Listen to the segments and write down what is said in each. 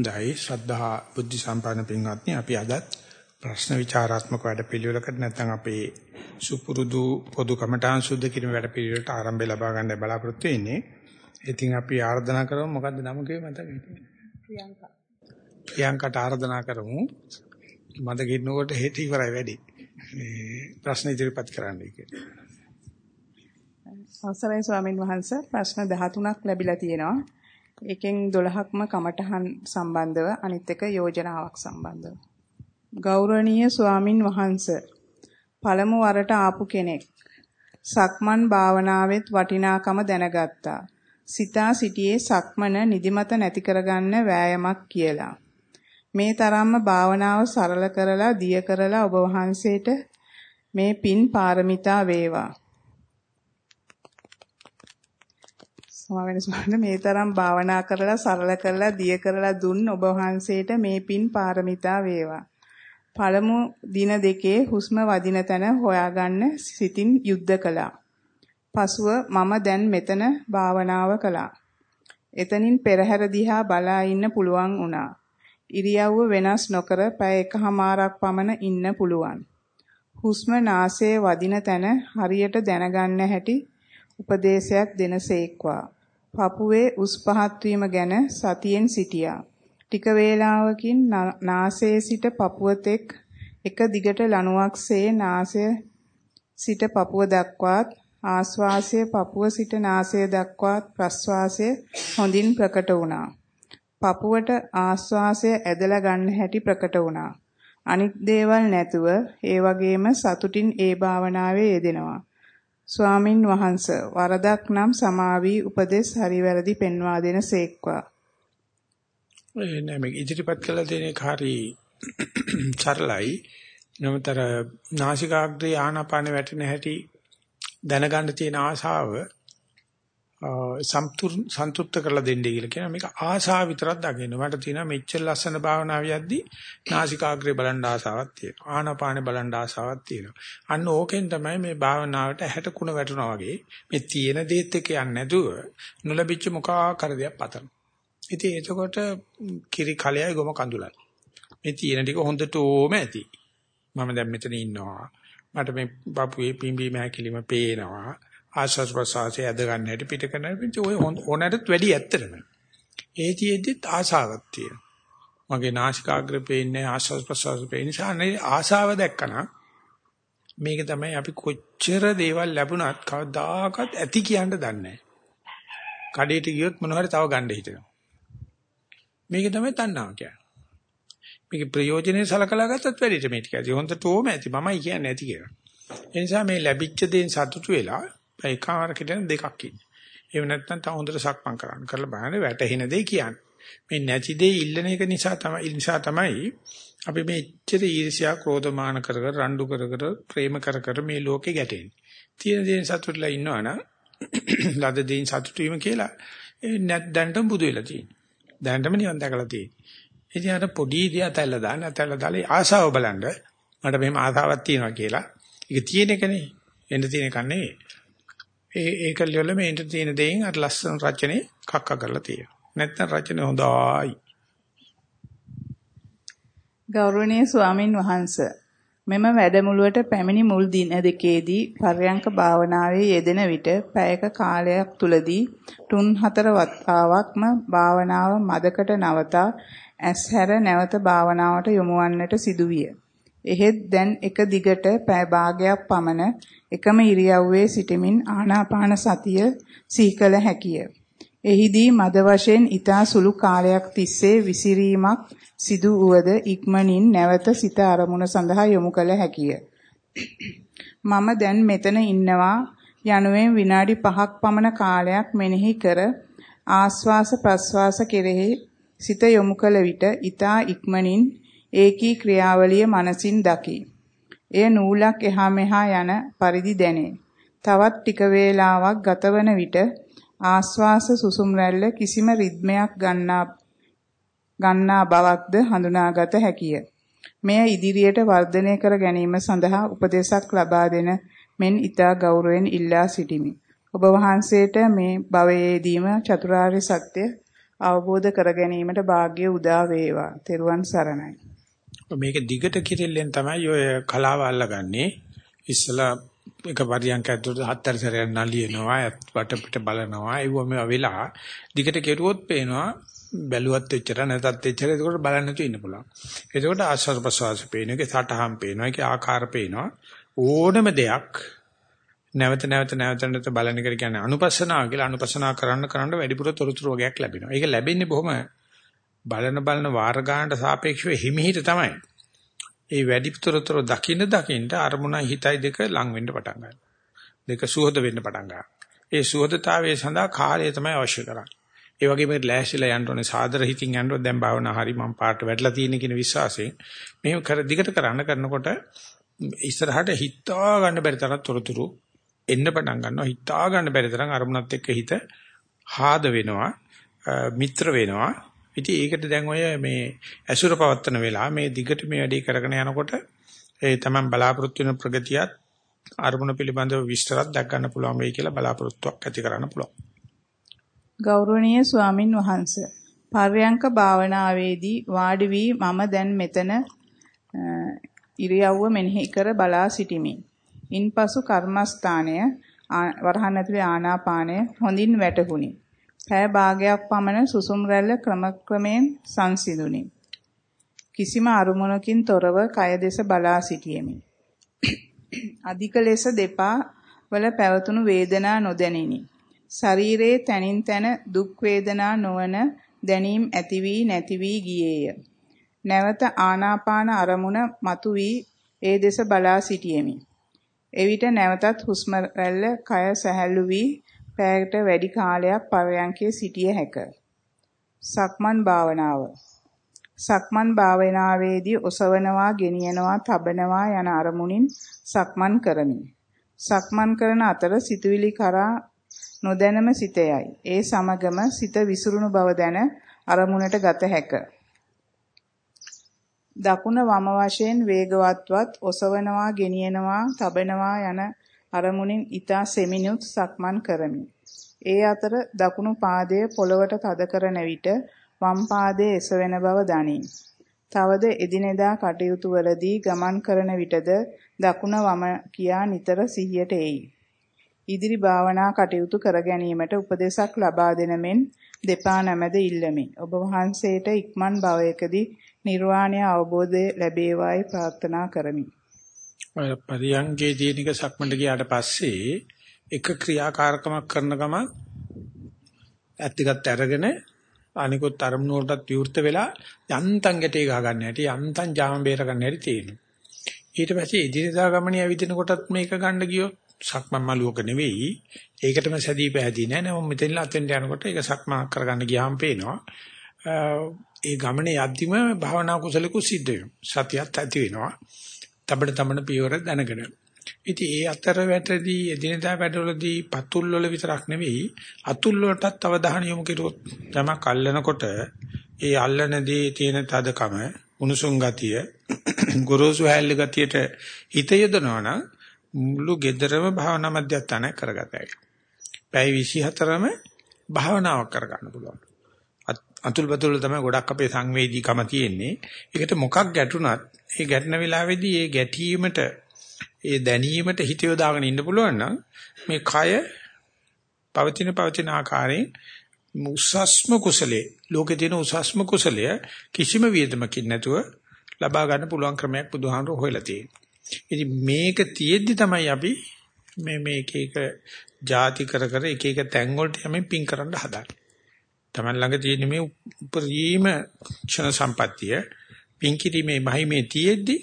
හොඳයි ශ්‍රද්ධා බුද්ධ සම්පන්න පින්වත්නි අපි අදත් ප්‍රශ්න විචාරාත්මක වැඩපිළිවෙලකට නැත්නම් අපේ සුපුරුදු පොදු කමඨාන් සුද්ධ කිරීම වැඩපිළිවෙලට ආරම්භය ලබා ගන්න බලාපොරොත්තු වෙන්නේ. ඉතින් අපි ආරාධනා කරමු මොකද්ද නම කිව්වේ මතක හිටියේ? ප්‍රියංකා. ප්‍රියංකාට ආරාධනා කරමු. මට ගෙන්නකොට හෙට ඉවරයි වැඩි. මේ ප්‍රශ්න ඉදිරිපත් කරන්නයි කියන්නේ. අවසරයි ස්වාමින් වහන්සේ ප්‍රශ්න 13ක් ලැබිලා තියෙනවා. එකෙන් 12ක්ම කමඨහන් සම්බන්ධව අනිත් එක යෝජනාවක් සම්බන්ධව. ගෞරවනීය ස්වාමින් වහන්සේ පළමු වරට ආපු කෙනෙක්. සක්මන් භාවනාවෙත් වටිනාකම දැනගත්තා. සිතා සිටියේ සක්මන නිදිමත නැති කරගන්න වෑයමක් කියලා. මේ තරම්ම භාවනාව සරල කරලා දිය කරලා ඔබ වහන්සේට මේ පින් පාරමිතා වේවා. සමාවෙන සමාන මේ තරම් භාවනා කරලා සරල කරලා දිය කරලා දුන් ඔබ වහන්සේට මේ පින් පාරමිතා වේවා. පළමු දින දෙකේ හුස්ම වදින තැන හොයාගන්න සිතින් යුද්ධ කළා. පසුව මම දැන් මෙතන භාවනාව කළා. එතනින් පෙරහැර දිහා බලා ඉන්න පුළුවන් වුණා. ඉරියව්ව වෙනස් නොකර පැය එකහමාරක් පමණ ඉන්න පුළුවන්. හුස්ම නාසයේ වදින තැන හරියට දැනගන්න හැටි උපදේශයක් දෙනසේක්වා. පපුවේ උස් පහත් වීම ගැන සතියෙන් සිටියා. ටික වේලාවකින් නාසයේ සිට පපුව තෙක් එක දිගට ලණුවක්සේ නාසය සිට පපුව දක්වාත් ආශ්වාසය පපුව සිට නාසය දක්වාත් ප්‍රශ්වාසය හොඳින් ප්‍රකට වුණා. පපුවට ආශ්වාසය ඇදලා ගන්න හැටි ප්‍රකට වුණා. අනිත් දේවල් නැතුව ඒ වගේම සතුටින් ඒ භාවනාවේ යෙදෙනවා. ස්වාමින් වහන්ස වරදක් නම් සමාවී උපදෙස් හරි වැරදි පෙන්වා දෙන සේක්වා. ඒ නෑ මේ ඉදිරිපත් කළ දෙන කාරි චරලයි නමතර නාසිකාග්‍රේ ආනාපාන වැටෙන හැටි දැනගන්න තියෙන ආශාව සන්තුෂ්ත කරලා දෙන්නේ කියලා කියන මේක ආශාව විතරක් දකින්න. මට තියෙනවා මෙච්චර ලස්සන භාවනාව යද්දී නාසිකාග්‍රේ බලන් ආසාවක් තියෙනවා. ආනාපානේ බලන් ආසාවක් තියෙනවා. අන්න ඕකෙන් තමයි මේ භාවනාවට හැට කුණ වැටුණා වගේ මේ තියෙන දේත් එක්ක යන්නේ නැතුව නොලැබිච්ච මොකා කර දෙයක් පතන. ඉතින් එතකොට කිරි කලයයි ගොම කඳුලයි. මේ තියෙන ටික හොඳට ඕම ඇති. මම දැන් මෙතන ඉන්නවා. මට මේ බපුවේ පිම්බීම හැකිලිම පේනවා. ආශස් ප්‍රසාසය ඇද ගන්න හැටි පිට කරන හැටි ඔය ඕනටත් වැඩි ඇත්තටම. ඒතිෙද්දිත් ආසාවක් තියෙනවා. මගේ නාසිකාග්‍රේ පේන්නේ ආශස් ප්‍රසාස පේන නිසා නේ ආසාව දැක්කනම් මේක තමයි අපි කොච්චර දේවල් ලැබුණත් කවදාකවත් ඇති කියන්න දන්නේ නැහැ. කඩේට ගියොත් මොන හරි තව ගන්න හිතෙනවා. මේක තමයි තණ්හාව කියන්නේ. මේක ප්‍රයෝජනේ සලකලා ගත්තත් වැඩිට මේ ටික ඇති. හොඳට ඕම ඇති. මමයි කියන්නේ ඇති කියලා. ඒ නිසා මේ ලැබිච්ච දේෙන් සතුටු වෙලා ඒකාවරකට දෙකක් ඉන්නේ. එහෙම නැත්නම් තව හොඳට සක්මන් කරන්න. කරලා බලන්න වැටෙන දේ කියන්නේ. මේ නැති දේ ඉල්ලන එක නිසා තමයි නිසා තමයි අපි මේ ඉච්ඡිත ඊර්ෂ්‍යා ක්‍රෝධමාන කර කර රණ්ඩු කර කර ප්‍රේම කර කර මේ ලෝකේ ගැටෙන්නේ. තියෙන දේෙන් සතුටුලා ඉන්නවනම් ලද දේෙන් සතුටු වීම කියලා නැත් දැනටම බුදු වෙලා තියෙන්නේ. දැනටම නිවන් දැකලා තියෙන්නේ. ඉතින් අර පොඩි දිය ඇතැල්ල දාන්න ඇතැල්ල දාලා ආසාව බලන්න මට මෙහෙම ආසාවක් තියෙනවා කියලා. ඒක තියෙන එකනේ. එන්න තියෙන එක නෙවෙයි. ඒ ඒක වල මේ ඉන්ටර් තියෙන දෙයින් අර ලස්සන රචනේ කක්ක කරලා තියෙනවා. නැත්නම් රචනේ හොඳයි. ගෞරවනීය ස්වාමින් වහන්සේ මෙම වැඩමුළුවට පැමිණි මුල් දින දෙකේදී පර්යංක භාවනාවේ යෙදෙන විට පැයක කාලයක් තුලදී තුන් හතර වතාවක්ම භාවනාව මදකට නවතා ඇස්හැර නැවත භාවනාවට යොමුවන්නට සිදුවිය. එහෙත් දැන් එක දිගට පැය භාගයක් පමණ එකම ඉරියව්වේ සිටමින් ආනාපාන සතිය සිහිකල හැකිය. එහිදී මද වශයෙන් ඊතා සුළු කාලයක් තිස්සේ විසිරීමක් සිදු වුවද ඉක්මනින් නැවත සිත අරමුණ සඳහා යොමු කළ හැකිය. මම දැන් මෙතන ඉන්නවා යනුවෙන් විනාඩි 5ක් පමණ කාලයක් මෙනෙහි කර ආස්වාස ප්‍රස්වාස කෙරෙහි සිත යොමු කළ විට ඊතා ඉක්මනින් ඒකී ක්‍රියාවලිය මනසින් දකි. එය නූලක් එහා මෙහා යන පරිදි දැනේ. තවත් ටික වේලාවක් ගතවන විට ආස්වාස සුසුම් රැල්ල කිසිම රිද්මයක් ගන්නා ගන්නා බවක්ද හඳුනාගත හැකිය. මෙය ඉදිරියට වර්ධනය කර ගැනීම සඳහා උපදේශක් ලබා දෙන මෙන් ඊතා ගෞරවයෙන් ඉල්ලා සිටිමි. ඔබ වහන්සේට මේ භවයේදීම චතුරාර්ය සත්‍ය අවබෝධ කර ගැනීමට වාග්ය උදා වේවා. තෙරුවන් සරණයි. මේක දිගට කිරිල්ලෙන් තමයි ඔය කලාව අල්ලගන්නේ. ඉස්සලා එක පරියන්ක ඇතුළත හතර සැරයක් නලියනවා වට පිට බලනවා ඒවම වෙලා දිගට කෙරුවොත් පේනවා බැලුවත් එච්චර නැතත් එච්චර ඒකට බලන්න නැතුව ඉන්න පුළුවන්. ඒකට ආස්වාද ප්‍රසවාස පේනවා, ඒකේ සටහන් පේනවා, ඒකේ ආකාර පේනවා. ඕනම දෙයක් නැවත නැවත නැවත නැවත බලන එක කියන්නේ අනුපස්සනාව කියලා අනුපස්සනාව කරන්න කරන්න වැඩිපුර තොරතුරු වගේක් ලැබෙනවා. ඒක ලැබෙන්නේ බොහොම බලන බලන වාර ගන්නට සාපේක්ෂව හිමිහිට තමයි. ඒ වැඩිපුරතර දකින්න දකින්න අරමුණයි හිතයි දෙක ලං වෙන්න පටන් ගන්නවා. දෙක සුහද වෙන්න පටන් ගන්නවා. ඒ සුහදතාවයේ සඳහා කාලය තමයි අවශ්‍ය කරන්නේ. ඒ වගේම ලෑස්තිලා යන්න ඕනේ සාදර හිතින් යන්න ඕනේ දැන් භාවනා හරි මම පාට වැටලා තියෙන කියන විශ්වාසයෙන් මෙහෙම කර දිගට කරන්න කරනකොට ඉස්සරහට හිතා ගන්න බැරි තරම් තොරතුරු එන්න පටන් ගන්නවා හිතා ගන්න බැරි තරම් අරමුණත් එක්ක හිත හාද වෙනවා මිත්‍ර වෙනවා ඉතින් ඒකට දැන් ඔය මේ ඇසුර පවත්තන වෙලා මේ දිගට මේ වැඩේ කරගෙන යනකොට ඒ තමයි බලාපොරොත්තු වෙන ප්‍රගතියත් අරමුණ පිළිබඳව විස්තරات දැක් ගන්න පුළුවන් වෙයි කියලා බලාපොරොත්තුවක් ඇති කරන්න පුළුවන්. ගෞරවනීය ස්වාමින් වහන්සේ පර්යංක භාවනාවේදී වාඩි වී මම දැන් මෙතන ඉරියව්ව මෙනෙහි කර බලා සිටිමි. ඉන්පසු කර්මස්ථානය වරහන් ඇතුලේ ආනාපානය හොඳින් වැටහුණි. පැය භාගයක් පමණ සුසුම් රැල්ල ක්‍රමක්‍රමයෙන් සංසිඳුනි. කිසිම අරුමුණකින් තොරව කය දෙස බලා සිටියෙමි. අධික ලෙස දෙපා වල පැවතුණු වේදනා නොදැනිනි. ශරීරයේ තනින් තන දුක් වේදනා නොවන දැනීම් ඇති වී නැති වී ගියේය. නැවත ආනාපාන අරමුණ මතු වී ඒ දෙස බලා සිටියෙමි. එවිට නැවතත් හුස්ම රැල්ල කය සැහැල්ලු වී පැයකට වැඩි කාලයක් පරයන්කේ සිටිය හැක. සක්මන් භාවනාව. සක්මන් භාවනාවේදී ඔසවනවා, ගෙනියනවා, තබනවා යන අරමුණින් සක්මන් කරමි. සක්මන් කරන අතර සිතුවිලි කරා නොදැනම සිතයයි. ඒ සමගම සිත විසිරුණු බව දැන අරමුණට ගත හැක. දකුණ වම වශයෙන් වේගවත්වත් ඔසවනවා, ගෙනියනවා, තබනවා යන අරමුණින් ඊතා සෙමිනුත් සක්මන් කරමි. ඒ අතර දකුණු පාදයේ පොළවට තද කරන විට වම් පාදයේ එසවෙන බව දනී. තවද එදිනෙදා කටයුතු වලදී ගමන් කරන විටද දකුණ වම කියා නිතර සිහියට එයි. ඉදිරි භාවනා කටයුතු කර ගැනීමට උපදෙසක් ලබා දෙන මෙන් දෙපා නැමෙද ඉල්ලමි. ඔබ වහන්සේට ඉක්මන් භවයකදී නිර්වාණය අවබෝධය ලැබේවායි ප්‍රාර්ථනා කරමි. ඔය පරියංගේ තියෙන එක සක්මන්ට ගියාට පස්සේ එක ක්‍රියාකාරකමක් කරන ගම ඇත්තකට අරගෙන අනිකුත් අරමුණු වලටත් විවෘත වෙලා යන්තම් ගැටේ ගහ ගන්න හැටි යන්තම් ජාම බේර ගන්න හැටි තියෙනවා. ඊට පස්සේ ඉදිරියදා ගමනේ ඇවිදින කොටත් මේක ගන්න ගියොත් සක්මන් මලුවක නෙවෙයි ඒකටම සැදී පැහැදී නෑ නම මෙතන අතෙන්ට යනකොට ඒක සක්මන් කරගන්න ගියාම පේනවා. ඒ ගමනේ යද්දිම භාවනා කුසලකුත් සිද්ධ වෙනවා. සතියත් ඇති වෙනවා. තබන තමන පියවර දැනගෙන. ඉතින් ඒ අතර වැටදී එදිනදා වැඩවලදී පතුල් වල විතරක් නෙවෙයි අතුල් වලටත් අවධානය යොමු කෙරුවොත් යමක් අල්ලනකොට ඒ අල්ලනදී තියෙන තදකම උණුසුම් ගතිය ගොරෝසු හැල්ල ගතියට හිත යොදනවා නම් මුළු gederම භාවනා මධ්‍යස්ථාන කරගතයි. පැය 24ම භාවනාවක් කරගන්න පුළුවන්. අතුල් බතුල් තමයි ගොඩක් අපේ සංවේදීකම තියෙන්නේ. ඒකට මොකක් ගැටුණත් ඒ ගැටෙන වෙලාවේදී ඒ ගැටීමට ඒ දැනීමට හිත යොදාගෙන ඉන්න පුළුවන් නම් මේ කය පවතින පවතින ආකාරයෙන් උසස්ම කුසලයේ ලෝකේ තියෙන උසස්ම කුසලය කිසිම වියදමකින් නැතුව ලබා ගන්න පුළුවන් ක්‍රමයක් බුදුහාමුදුර හොයලා තියෙනවා. ඉතින් මේක තියෙද්දි තමයි අපි මේ මේක එක ಜಾති කර කර එක එක තැන් වලට යමින් පින් කරන්න හදන්නේ. Taman ළඟ තියෙන මේ උපරිම ක්ෂණ සම්පත්තිය පින් කිරීමේ මහිමේ තියෙද්දි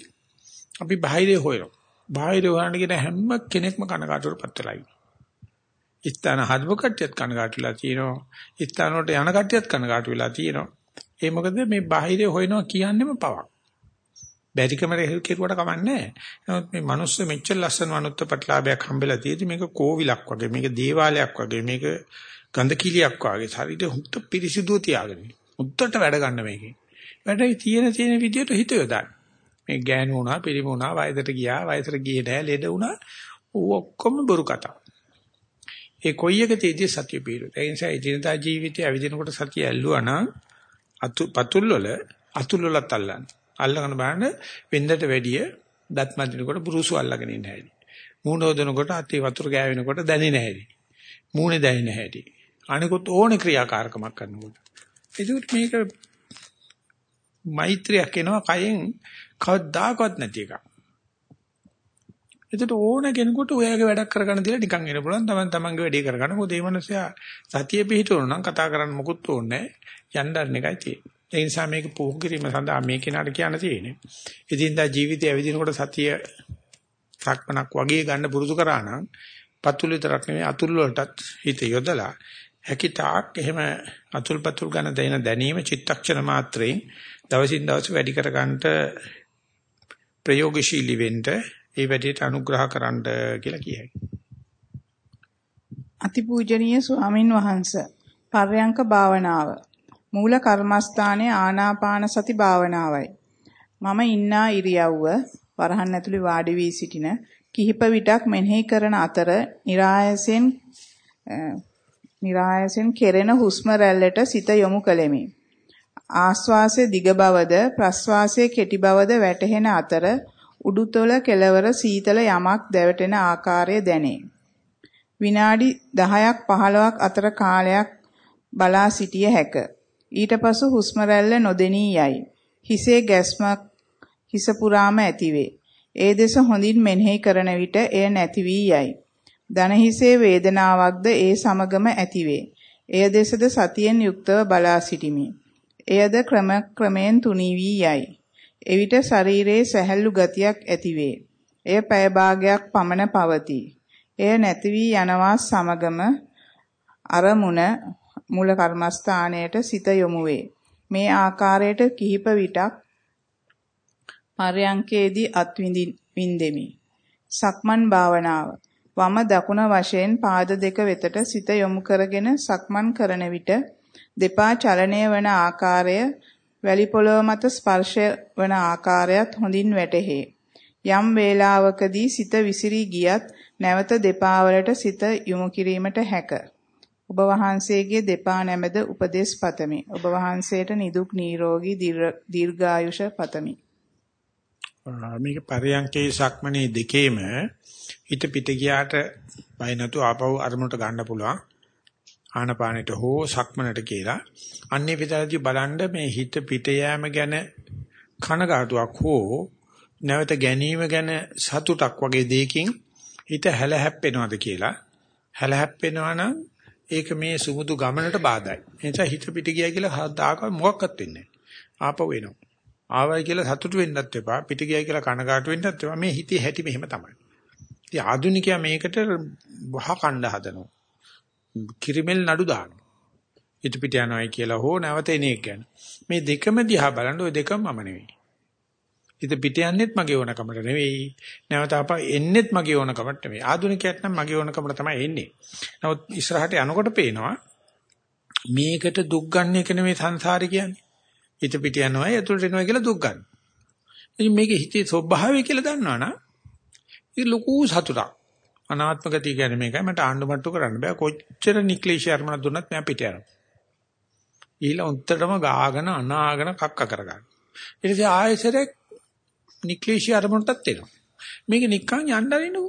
අපි බාහිරේ හොයනවා. බාහිරේ හොයන්න කියන හැම කෙනෙක්ම කනකාටුවටපත් වෙලා ඉන්නවා. ඉස්තාන හදපු කට්ටියත් කනකාටු වෙලා තියෙනවා. ඉස්තාන වලට යන කට්ටියත් කනකාටු වෙලා තියෙනවා. ඒ මොකද මේ බාහිරේ හොයනවා කියන්නේම පවක්. බැරිකම කෙරුවට කමන්නේ නමුත් මේ මිනිස්සු මෙච්චර ලස්සන මනුත්ත ප්‍රතිලාභයක් හම්බෙලා තියෙදි මේක කෝවිලක් වගේ මේක දේවාලයක් වගේ මේක ගඳ කිලියක් වගේ ශරීරය හුත් පිරිසිදුව තියාගෙන. උත්තට වැඩ ගන්න මේකේ. වැඩේ තියෙන තියෙන විදියට හිත යොදාන්න. මේ ගෑනු වුණා, පිරිමි වුණා, වයසට ගියා, වයසට ගියේ නැහැ, ලෙඩ වුණා. ඔක්කොම බොරු කතා. ඒ කොයි එක තේදී සතිය පිරුත්. ඒ නිසා එදිනදා ජීවිතයේ ඇවිදිනකොට සතිය ඇල්ලුවා නම් අතු පතුල් වල අතුල් වලත් අල්ලන්න. අල්ලගෙන බලන්න වෙන්දට වැඩිය දත් මදිනකොට පුරුසු අල්ලගෙන ඉන්න හැටි. මූණ හොදනකොට අතේ වතුර ගෑවෙනකොට දැනෙන්නේ නැහැටි. මූණේ දැනෙන්නේ නැහැටි. අනිකුත් ඕනේ ක්‍රියාකාරකමක් කරනකොට. ඒකට මේක මෛත්‍රියක් එනවා කයෙන් කවදාකවත් නැති එකක්. එතකොට ඕන කෙනෙකුට ඔයගේ වැඩක් කරගන්න දීලා නිකන් ඉන්න පුළුවන්. තමන් තමන්ගේ වැඩේ කරගන්න. මොකද මේ මිනිස්සයා සතිය පිහිටවන නම් කතා කරන්න මොකුත් ඕනේ නැහැ. යන්නන් එකයි තියෙන්නේ. ඒ නිසා මේක පුහු කිරීම සඳහා මේ කෙනාට කියන්න තියෙන්නේ. ඉදින්දා ජීවිතය ඇවිදිනකොට සතිය සක්මනක් වගේ ගන්න පුරුදු කරා නම් පතුල් විතරක් නෙමෙයි අතුල් වලටත් හිත යොදලා හැකිතාක් එහෙම අතුල් පතුල් ගන්න දෙන දැනීම චිත්තක්ෂණ මාත්‍රයෙන් දවසින් දවස වැඩි කරගන්නට ප්‍රයෝගශීලී වෙන්න ඒ වැඩේට අනුග්‍රහ කරන්න කියලා කියයි. අතිපූජනීය ස්වාමින් වහන්සේ පර්යංක භාවනාව මූල කර්මස්ථානයේ ආනාපාන සති භාවනාවයි. මම ඉන්නා ඉරියව්ව වරහන් ඇතුළේ වාඩි වී සිටින කිහිප විටක් මෙනෙහි කරන අතර નિરાයසෙන් નિરાයසෙන් කෙරෙන හුස්ම රැල්ලට සිත යොමු කළෙමි. ආශ්වාසයේ දිග බවද ප්‍රශ්වාසයේ කෙටි බවද වැටහෙන අතර උඩුතොල කෙළවර සීතල යමක් දැවටෙන ආකාරය දැනේ. විනාඩි 10ක් 15ක් අතර කාලයක් බලා සිටිය හැක. ඊට පසු හුස්ම රැල්ල නොදෙනී යයි. හිසේ ගැස්මක් හිස පුරාම ඇතිවේ. ඒ දෙස හොඳින් මෙනෙහි කරන විට එය නැති වී යයි. දන හිසේ වේදනාවක්ද ඒ සමගම ඇතිවේ. එය දෙසද සතියෙන් යුක්තව බලා සිටිමි. එයද ක්‍රම ක්‍රමයෙන් තුනී වී යයි. එවිට ශරීරයේ සැහැල්ලු ගතියක් ඇතිවේ. එය පැය භාගයක් පමණ පවතී. එය නැති වී යනවා සමගම අරමුණ මූල කර්මස්ථානයට සිත යොමු වේ. මේ ආකාරයට කිහිප විටක් පරයන්කේදී අත්විඳින්දෙමි. සක්මන් භාවනාව වම දකුණ වශයෙන් පාද දෙක වෙතට සිත යොමු කරගෙන සක්මන් කරන විට දෙපා චලනය වන ආකාරය වැලි පොළොව මත ස්පර්ශය වන ආකාරයත් හොඳින් වැටහේ. යම් වේලාවකදී සිත විසිරී ගියත් නැවත දෙපා වලට සිත යොමු කිරීමට හැක. ඔබ වහන්සේගේ දෙපා නැමෙද උපදේශ පතමි. ඔබ වහන්සේට නිදුක් නිරෝගී දීර්ඝායුෂ පතමි. මේක පරියන්කේ සක්මනේ දෙකේම හිත පිට ගියාට බය නැතු ආපහු අරමුණට ගන්න පුළුවන්. ආනපානෙට හෝ සක්මනට කියලා. අන්නේ විතරදී බලන්න මේ හිත පිට යෑම ගැන කනගාටුවක් හෝ නැවත ගැනීම ගැන සතුටක් වගේ දෙයකින් හිත හැලහැප්පෙනවද කියලා. හැලහැප්පෙනවා නම් ඒක මේ සුමුදු ගමනට බාධායි. ඒ නිසා හිත පිට ගියා කියලා හදාක මොකක්වත් වෙන්නේ නැහැ. ආපහු එනවා. ආවයි කියලා සතුටු වෙන්නත් එපා. පිට ගියයි කියලා කනගාටු වෙන්නත් එපා. මේ හිතේ හැටි මෙහෙම තමයි. ඉතින් ආදුනිකයා මේකට වහ කණ්ඩ හදනවා. කිරිමෙල් නඩු දානවා. හිත පිට යනවායි කියලා හෝ නැවත එන එක ගැන. මේ දෙකම දිහා බලන්න ওই දෙකම මම නෙවෙයි. හිත පිට යන්නෙත් මගේ ඕනකමට නෙවෙයි. නැවත අප එන්නෙත් මගේ ඕනකමට නෙවෙයි. ආදුනිකයෙක් නම් මගේ ඕනකමට තමයි එන්නේ. නමුත් ඉස්සරහට යනකොට පේනවා මේකට දුක් ගන්න එක නෙවෙයි සංසාරේ කියන්නේ. හිත පිට යනවා ඇතුළට එනවා කියලා දුක් ගන්න. ඉතින් මේකේ හිතේ ස්වභාවය කියලා දන්නවනම් ඒක ලොකු සතුටක්. අනාත්ම ගතිය කියන්නේ මේකයි මට ආණ්ඩුමට්ටු කරන්න බෑ කොච්චර නික්ලේශී අරමුණ දුන්නත් මම පිට යනවා. ඊළ උන්ටම ගාගෙන අනාගෙන කක්ක කරගන්න. ඊට පස්සේ ආයෙසරේ නික්ලේශී අරමුණටත් එනවා. මේක නික්කන් යන්න අරිනු.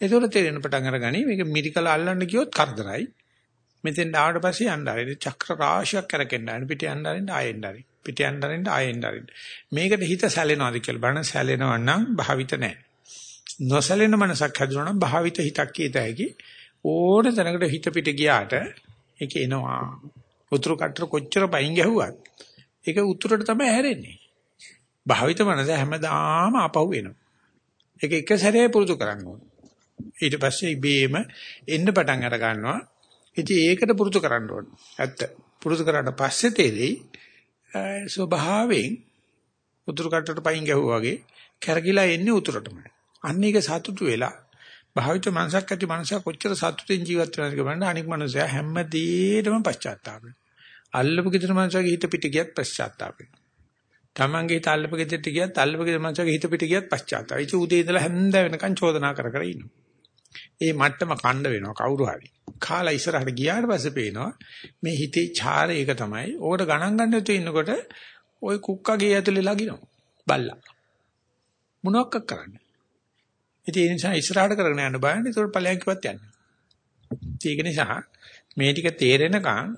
ඒතකොට තේරෙන පටන් අරගනි මේක මිරිකල අල්ලන්න ගියොත් කරදරයි. මෙතෙන් ආවට පස්සේ යන්න ආරෙ චක්‍ර රාශියක් කරකෙන්න ආරෙ පිට යන්න ආරෙන්න ආයෙන්න ආරෙ පිට යන්න ආරෙන්න ආයෙන්න ආරෙ මේකට හිත සැලෙනවාද කියලා බලන සැලෙනවා නම් භාවිත නැහැ නොසැලෙන මනසක් හැදුණා නම් භාවිත හිතක් කීත හැකි ඕන තැනකට හිත පිට ගියාට ඒක එනවා උතුරු කට්ටර කොච්චර පයින් ගැහුවත් ඒක උතුරට තමයි හැරෙන්නේ භාවිත මනස හැමදාම ආපහු එනවා ඒක එක සැරේ පුරුදු කරන්න ඕන ඊට පස්සේ ඉබේම එන්න පටන් අර ගන්නවා ඉතින් ඒකට පුරුදු කරන්න ඕන. ඇත්ත. පුරුදු කරාට පස්සේ තේරෙයි ස්වභාවයෙන් උතුරු කටට පයින් ගැහුවා වගේ කැරකිලා එන්නේ උතුරටමයි. අන්න ඒක සතුටු වෙලා භාවිත මනසක් ඇති මනසක් කොච්චර සතුටින් ජීවත් වෙනවද කියලා අනික් මනුස්සයා හැමදේටම පශ්චාත්තාප වෙනවා. අල්ලපු ගෙදර මනුස්සයාගේ හිත පිට ගියත් පශ්චාත්තාප වෙනවා. තමන්ගේ හිත අල්ලපු ගෙදරට ගියත් අල්ලපු ගෙදර මනුස්සයාගේ හිත පිට ගියත් පශ්චාත්තාප. ඒ උදේ ඉඳලා හැන්ද වෙනකන් චෝදනා කර කර ඉන්නවා. ඒ මට්ටම කණ්ඩ වෙනවා කවුරු හරි. කාලා ඉස්සරහට ගියාට පස්සේ පේනවා මේ හිතේ ඡාරය ඒක තමයි. ඕකට ගණන් ගන්න තු ඉන්නකොට ওই කුක්කගේ ඇතුලේ ලගිනවා. බල්ලා. මොනවක් කරන්නේ? ඉතින් ඒ නිසා ඉස්සරහට කරගෙන යන්න බයන්නේ ඒතකොට ඵලයන් කිව්වත් යන්නේ. ඒක නිසා මේ ටික තේරෙනකන්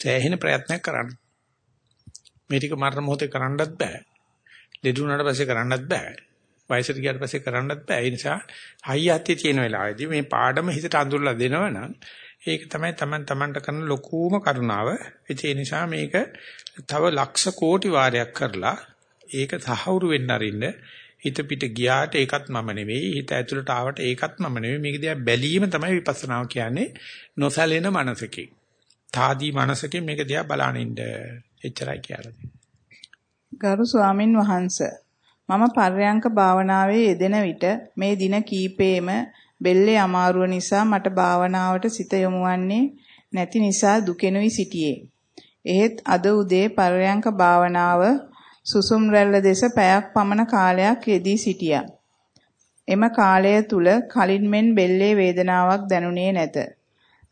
සෑහෙන ප්‍රයත්නයක් කරන්න. මේ ටික මරණ මොහොතේ කරන්නත් බෑ. ලෙඩ වුණාට පස්සේ කරන්නත් බෑ. වයසට ගියාට පස්සේ කරන්නත් බෑ. ඒ නිසා හයියත්තේ තියෙන වෙලාවේදී මේ පාඩම හිතට අඳුරලා දෙනවනම් ඒක තමයි Taman Tamanට කරන ලොකුම කරුණාව. ඒ නිසා මේක තව ලක්ෂ කෝටි වාරයක් කරලා ඒක සහවුරු වෙන්න අරින්න හිත පිට ගියාට ඒකත් මම නෙවෙයි. හිත ඇතුළට ආවට ඒකත් මම නෙවෙයි. මේක දිහා බැලීම තමයි විපස්සනාව කියන්නේ නොසැලෙන මනසකින්. තාදී මනසකින් මේක දිහා බලනින්න එච්චරයි කියන්නේ ගරු ස්වාමින් වහන්සේ මම පර්යංක භාවනාවේ යෙදෙන විට මේ දින කීපෙම බෙල්ලේ අමාරුව නිසා මට භාවනාවට සිත යොමුවන්නේ නැති නිසා දුකෙනුයි සිටියේ. එහෙත් අද උදේ පර්යංක භාවනාව සුසුම් රැල්ල දෙස පැයක් පමණ කාලයක් යෙදී සිටියා. එම කාලය තුල කලින් මෙන් බෙල්ලේ වේදනාවක් දැනුනේ නැත.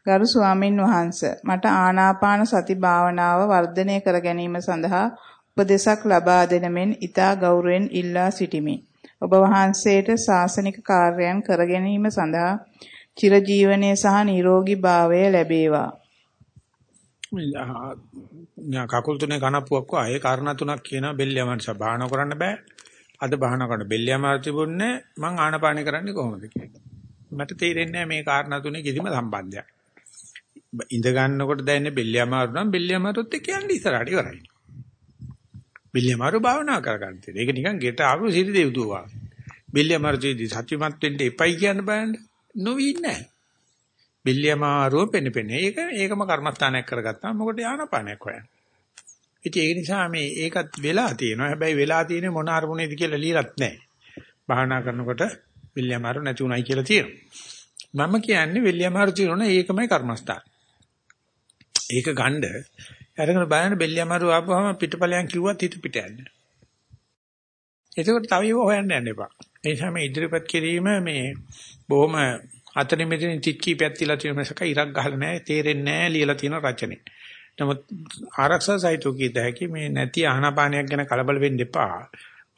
ගරු ස්වාමින් වහන්සේ මට ආනාපාන සති භාවනාව වර්ධනය කර ගැනීම සඳහා උපදේශක් ලබා දෙන මෙන් ඊතා ගෞරවයෙන් ඉල්ලා සිටිමි. ඔබ වහන්සේට ශාසනික කාර්යයන් කර ගැනීම සඳහා චිරජීවනයේ සහ නිරෝගී භාවය ලැබේවා. කකුල් තුනේ කනප්පුවක් වායේ කාරණා තුනක් කියනවා බෙල්ලියමන්ස බාහන කරන්න බෑ. අද බාහන කරන බෙල්ලියමාර තිබුණේ මං ආනපාන කරන්නේ කොහොමද කියලා. මට තේරෙන්නේ මේ කාරණා තුනේ කිසිම සම්බන්ධයක්. ඉඳ ගන්නකොට දැනෙන්නේ බෙල්ලියමාරු නම් බෙල්ලියමාරුත් එක්ක යන්නේ ඉස්සරහට ඉවරයි. බෙල්ලියමාරු භාවනා කරගන්න තියෙනවා. ඒක නිකන් ගෙට ආපු සිරි දෙව්දුවා. බෙල්ලියමාරු ජීදි සත්‍යමත් වෙන්න එපයි කියන බයන්න නොවි නැහැ. බෙල්ලියමාරුව පෙනෙපෙනේ. ඒක ඒකම කර්මස්ථානයක් කරගත්තා. මොකට ආනපානයක් හොයන්න. ඉතින් ඒ නිසා මේ ඒකත් වෙලා තියෙනවා. හැබැයි වෙලා තියෙන්නේ මොන අරමුණේද කියලා ලියලත් නැහැ. භාවනා කරනකොට බෙල්ලියමාරු නැති උනායි කියලා තියෙනවා. මම කියන්නේ බෙල්ලියමාරු තියෙනවා ඒකමයි කර්මස්ථාන. ඒක ගන්න අරගෙන බලන්න බෙල්ලියමාරු ආපුවම පිටපලයන් කිව්වත් හිත පිට යන්නේ. ඒකෝට තව ඒව හොයන්න යන්න එපා. ඒ නිසා මේ ඉදිරිපත් කිරීම මේ බොහොම අතන මෙතන ටික කීපයක් තියලා තියෙන මේසක ඉරක් ගහලා නැහැ තේරෙන්නේ නැහැ ලියලා තියෙන රචනේ. නමුත් ආරක්ෂා සහිතව කීත හැකි මේ නැති ආහනපානයක් ගැන කලබල වෙන්න එපා.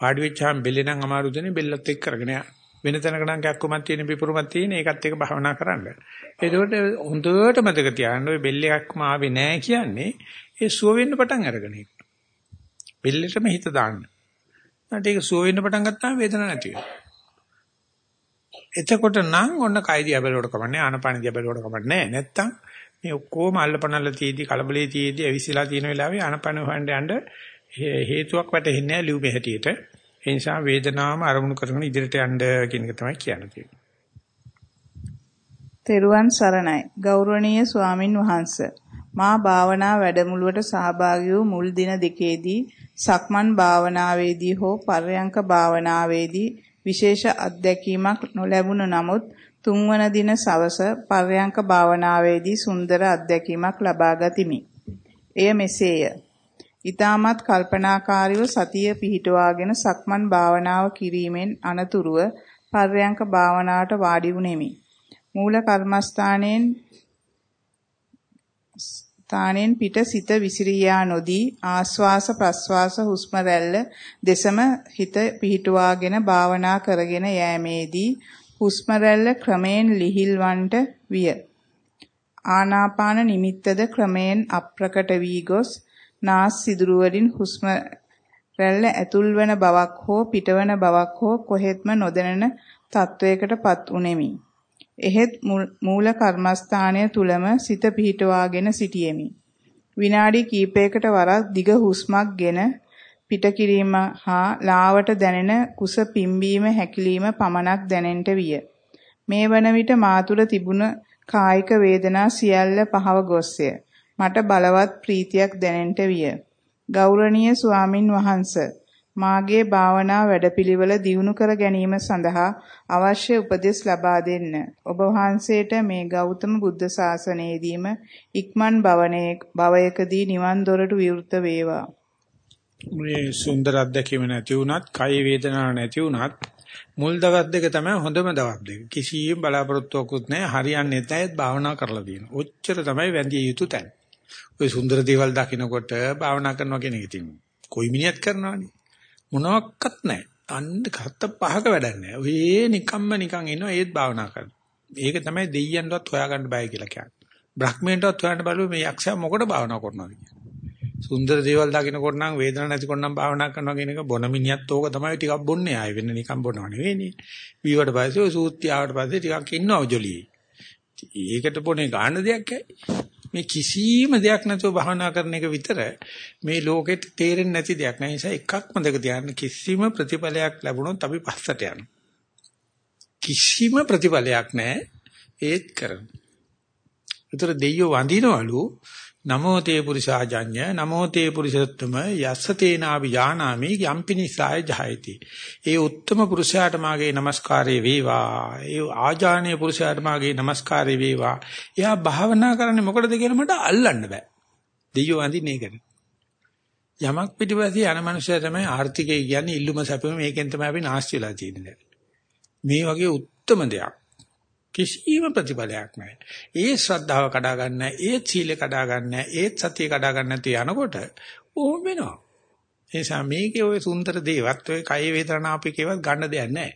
වාඩි වෙච්චාම බෙල්ලේ නම් අමාරු දෙනේ බෙල්ලත් එක්ක කරගෙන යන්න. වෙන තැනක නම් කැක්කමක් තියෙන පිපුරුමක් තියෙන ඒකත් එක්ක භාවනා කරන්න. ඒකෝට හොඳට මතක තියාගන්න ඔය බෙල්ලේ එක්කම ආවේ නැහැ කියන්නේ ඒ සුව වෙන්න පටන් අරගෙන ඒක. බෙල්ලෙටම හිත දාන්න. නැත්නම් ඒක සුව වෙන්න පටන් ගත්තාම වේදනාවක් නැති වෙනවා. එතකොට නම් ඔන්න කයිදී ඇබලවට කමන්නේ ආනපානදී ඇබලවට කමන්නේ නැත්තම් මේ ඔක්කොම අල්ලපනල්ල තියේදී කලබලේ තියේදී ඇවිස්සලා තියෙන වෙලාවේ ආනපාන හොයන්න යන්න හේතුවක් වැටෙන්නේ නැහැ ලියුමේ හැටියට. ඒ නිසා වේදනාවම අරමුණු කරගෙන ඉදිරියට යන්න කියන එක තමයි කියන්නේ. තෙරුවන් සරණයි ගෞරවනීය ස්වාමින් වහන්සේ මා භාවනා වැඩමුළුවට සහභාගී වූ මුල් දින දෙකේදී සක්මන් භාවනාවේදී හෝ පර්යංක භාවනාවේදී විශේෂ අත්දැකීමක් නොලැබුණ නමුත් තුන්වන දින සවස පර්යංක භාවනාවේදී සුන්දර අත්දැකීමක් ලබා ගතිමි. එය මෙසේය. ඊටමත් කල්පනාකාරීව සතිය පිහිටුවාගෙන සක්මන් භාවනාව කිරීමෙන් අනතුරුව පර්යංක භාවනාවට වාඩි වුනිමි. මූල කර්මස්ථානයෙන් ස්ථානෙන් පිට සිත විසිරියා නොදී ආස්වාස ප්‍රස්වාස හුස්ම රැල්ල දෙසම හිත පිහිටුවාගෙන භාවනා කරගෙන යෑමේදී හුස්ම රැල්ල ක්‍රමයෙන් ලිහිල්වන්ට විය. ආනාපාන නිමිත්තද ක්‍රමයෙන් අප්‍රකට වී ගොස් නාස් සිදුරු වලින් හුස්ම රැල්ල ඇතුල් වන බවක් හෝ පිටවන බවක් හෝ කොහෙත්ම නොදැනෙන තත්වයකටපත් උනේමි. එහෙත් මූල කර්මස්ථානය තුලම සිත පිහිටවාගෙන සිටියෙමි. විනාඩි කිහිපයකට වරක් දිග හුස්මක්ගෙන පිට කිරීම හා ලාවට දැනෙන කුස පිම්බීම හැකිලිම පමණක් දැනෙන්නට විය. මේ වන විට මා තුළ තිබුණ කායික වේදනා සියල්ල පහව ගොස්ය. මට බලවත් ප්‍රීතියක් දැනෙන්නට විය. ගෞරවනීය ස්වාමින් වහන්සේ මාගේ භාවනා වැඩපිළිවෙල දියුණු කර ගැනීම සඳහා අවශ්‍ය උපදෙස් ලබා දෙන්න. ඔබ වහන්සේට මේ ගෞතම බුද්ධ ශාසනයේදීම ඉක්මන් භවයකදී නිවන් දොරටු විවෘත වේවා. මේ සුන්දර අත්දැකීම නැති වුණත්, කය වේදනාවක් නැති වුණත්, මුල් දවස් දෙක තමයි හොඳම දවස් දෙක. කිසියම් බලාපොරොත්තුවකුත් නැහැ. හරියන්නේ නැතත් භාවනා කරලා තියෙනවා. ඔච්චර තමයි වැඳිය යුතු තැන. ඔය සුන්දර දේවල් දකින්නකොට භාවනා කරනවා කියන එක ඉතින් කොයි මිනිහත් කරනවනේ. මොනවත් නැහැ. අන්න කත්ත පහක වැඩක් නැහැ. ඔය නිකම්ම නිකන් ඉන්නවා ඒත් භාවනා කරනවා. මේක තමයි දෙයියන්වත් හොයාගන්න බෑ කියලා කියන්නේ. බ්‍රහ්මයෙන්ටවත් හොයන්න බලුව මේ යක්ෂයා මොකට භාවනා කරනවද කියලා. සුන්දර දේවල් දකින්නකොට නම් වේදනාවක් නැතිකොට නම් භාවනා කරනවා කියන එක බොන මිනිහත් ඕක තමයි ටිකක් බොන්නේ ආයෙ වෙන නිකන් බොනව නෙවෙයිනේ. වීවට පස්සේ ඔය සූත්‍ය ආවට පස්සේ ටිකක් ඉන්නව ජොලියේ. ඒකට පොනේ ගන්න දෙයක් මේ කිසිම දෙයක් නැතුව භාවනා කරන එක විතර මේ ලෝකෙට තේරෙන්නේ නැති දෙයක්. ඒ නිසා එකක්ම දෙක තියන්න කිසිම ප්‍රතිඵලයක් ලැබුණොත් අපි පස්සට යනවා. කිසිම ප්‍රතිඵලයක් නැහැ ඒත් කරන. ඒතර දෙයියෝ වඳිනවලු නමෝ තේ පුරිසාජඤ්ඤ නමෝ තේ පුරිසත්තම යස්ස තේනාවි යානාමි යම්පිනිසාය ජහයති ඒ උත්තම පුරුෂයාට මාගේ নমස්කාරය වේවා. ඒ ආජානීය පුරුෂයාට මාගේ নমස්කාරය වේවා. එයා භාවනා කරන්නේ මොකටද කියලා මට අල්ලන්න බෑ. දෙයියෝ අඳින්නේ ඒකට. යමක් පිටිපස්සේ යන මනුස්සයා තමයි ආර්ථිකය කියන්නේ ඉල්ලුම සැපම මේකෙන් තමයි අපි නාස්ති වෙලා තියෙන්නේ. මේ වගේ උත්තම දෙයක්. කිසිම ප්‍රතිඵලයක් නැහැ. ඒ ශ්‍රද්ධාව කඩා ගන්න, ඒ සීලය කඩා ගන්න, ඒ සතිය කඩා ගන්න නැති යනකොට ඕම වෙනවා. ඒ නිසා මේකේ ওই සුන්දර දේවත් ඔය කය වේදනාපිකේවත් ගන්න දෙයක් නැහැ.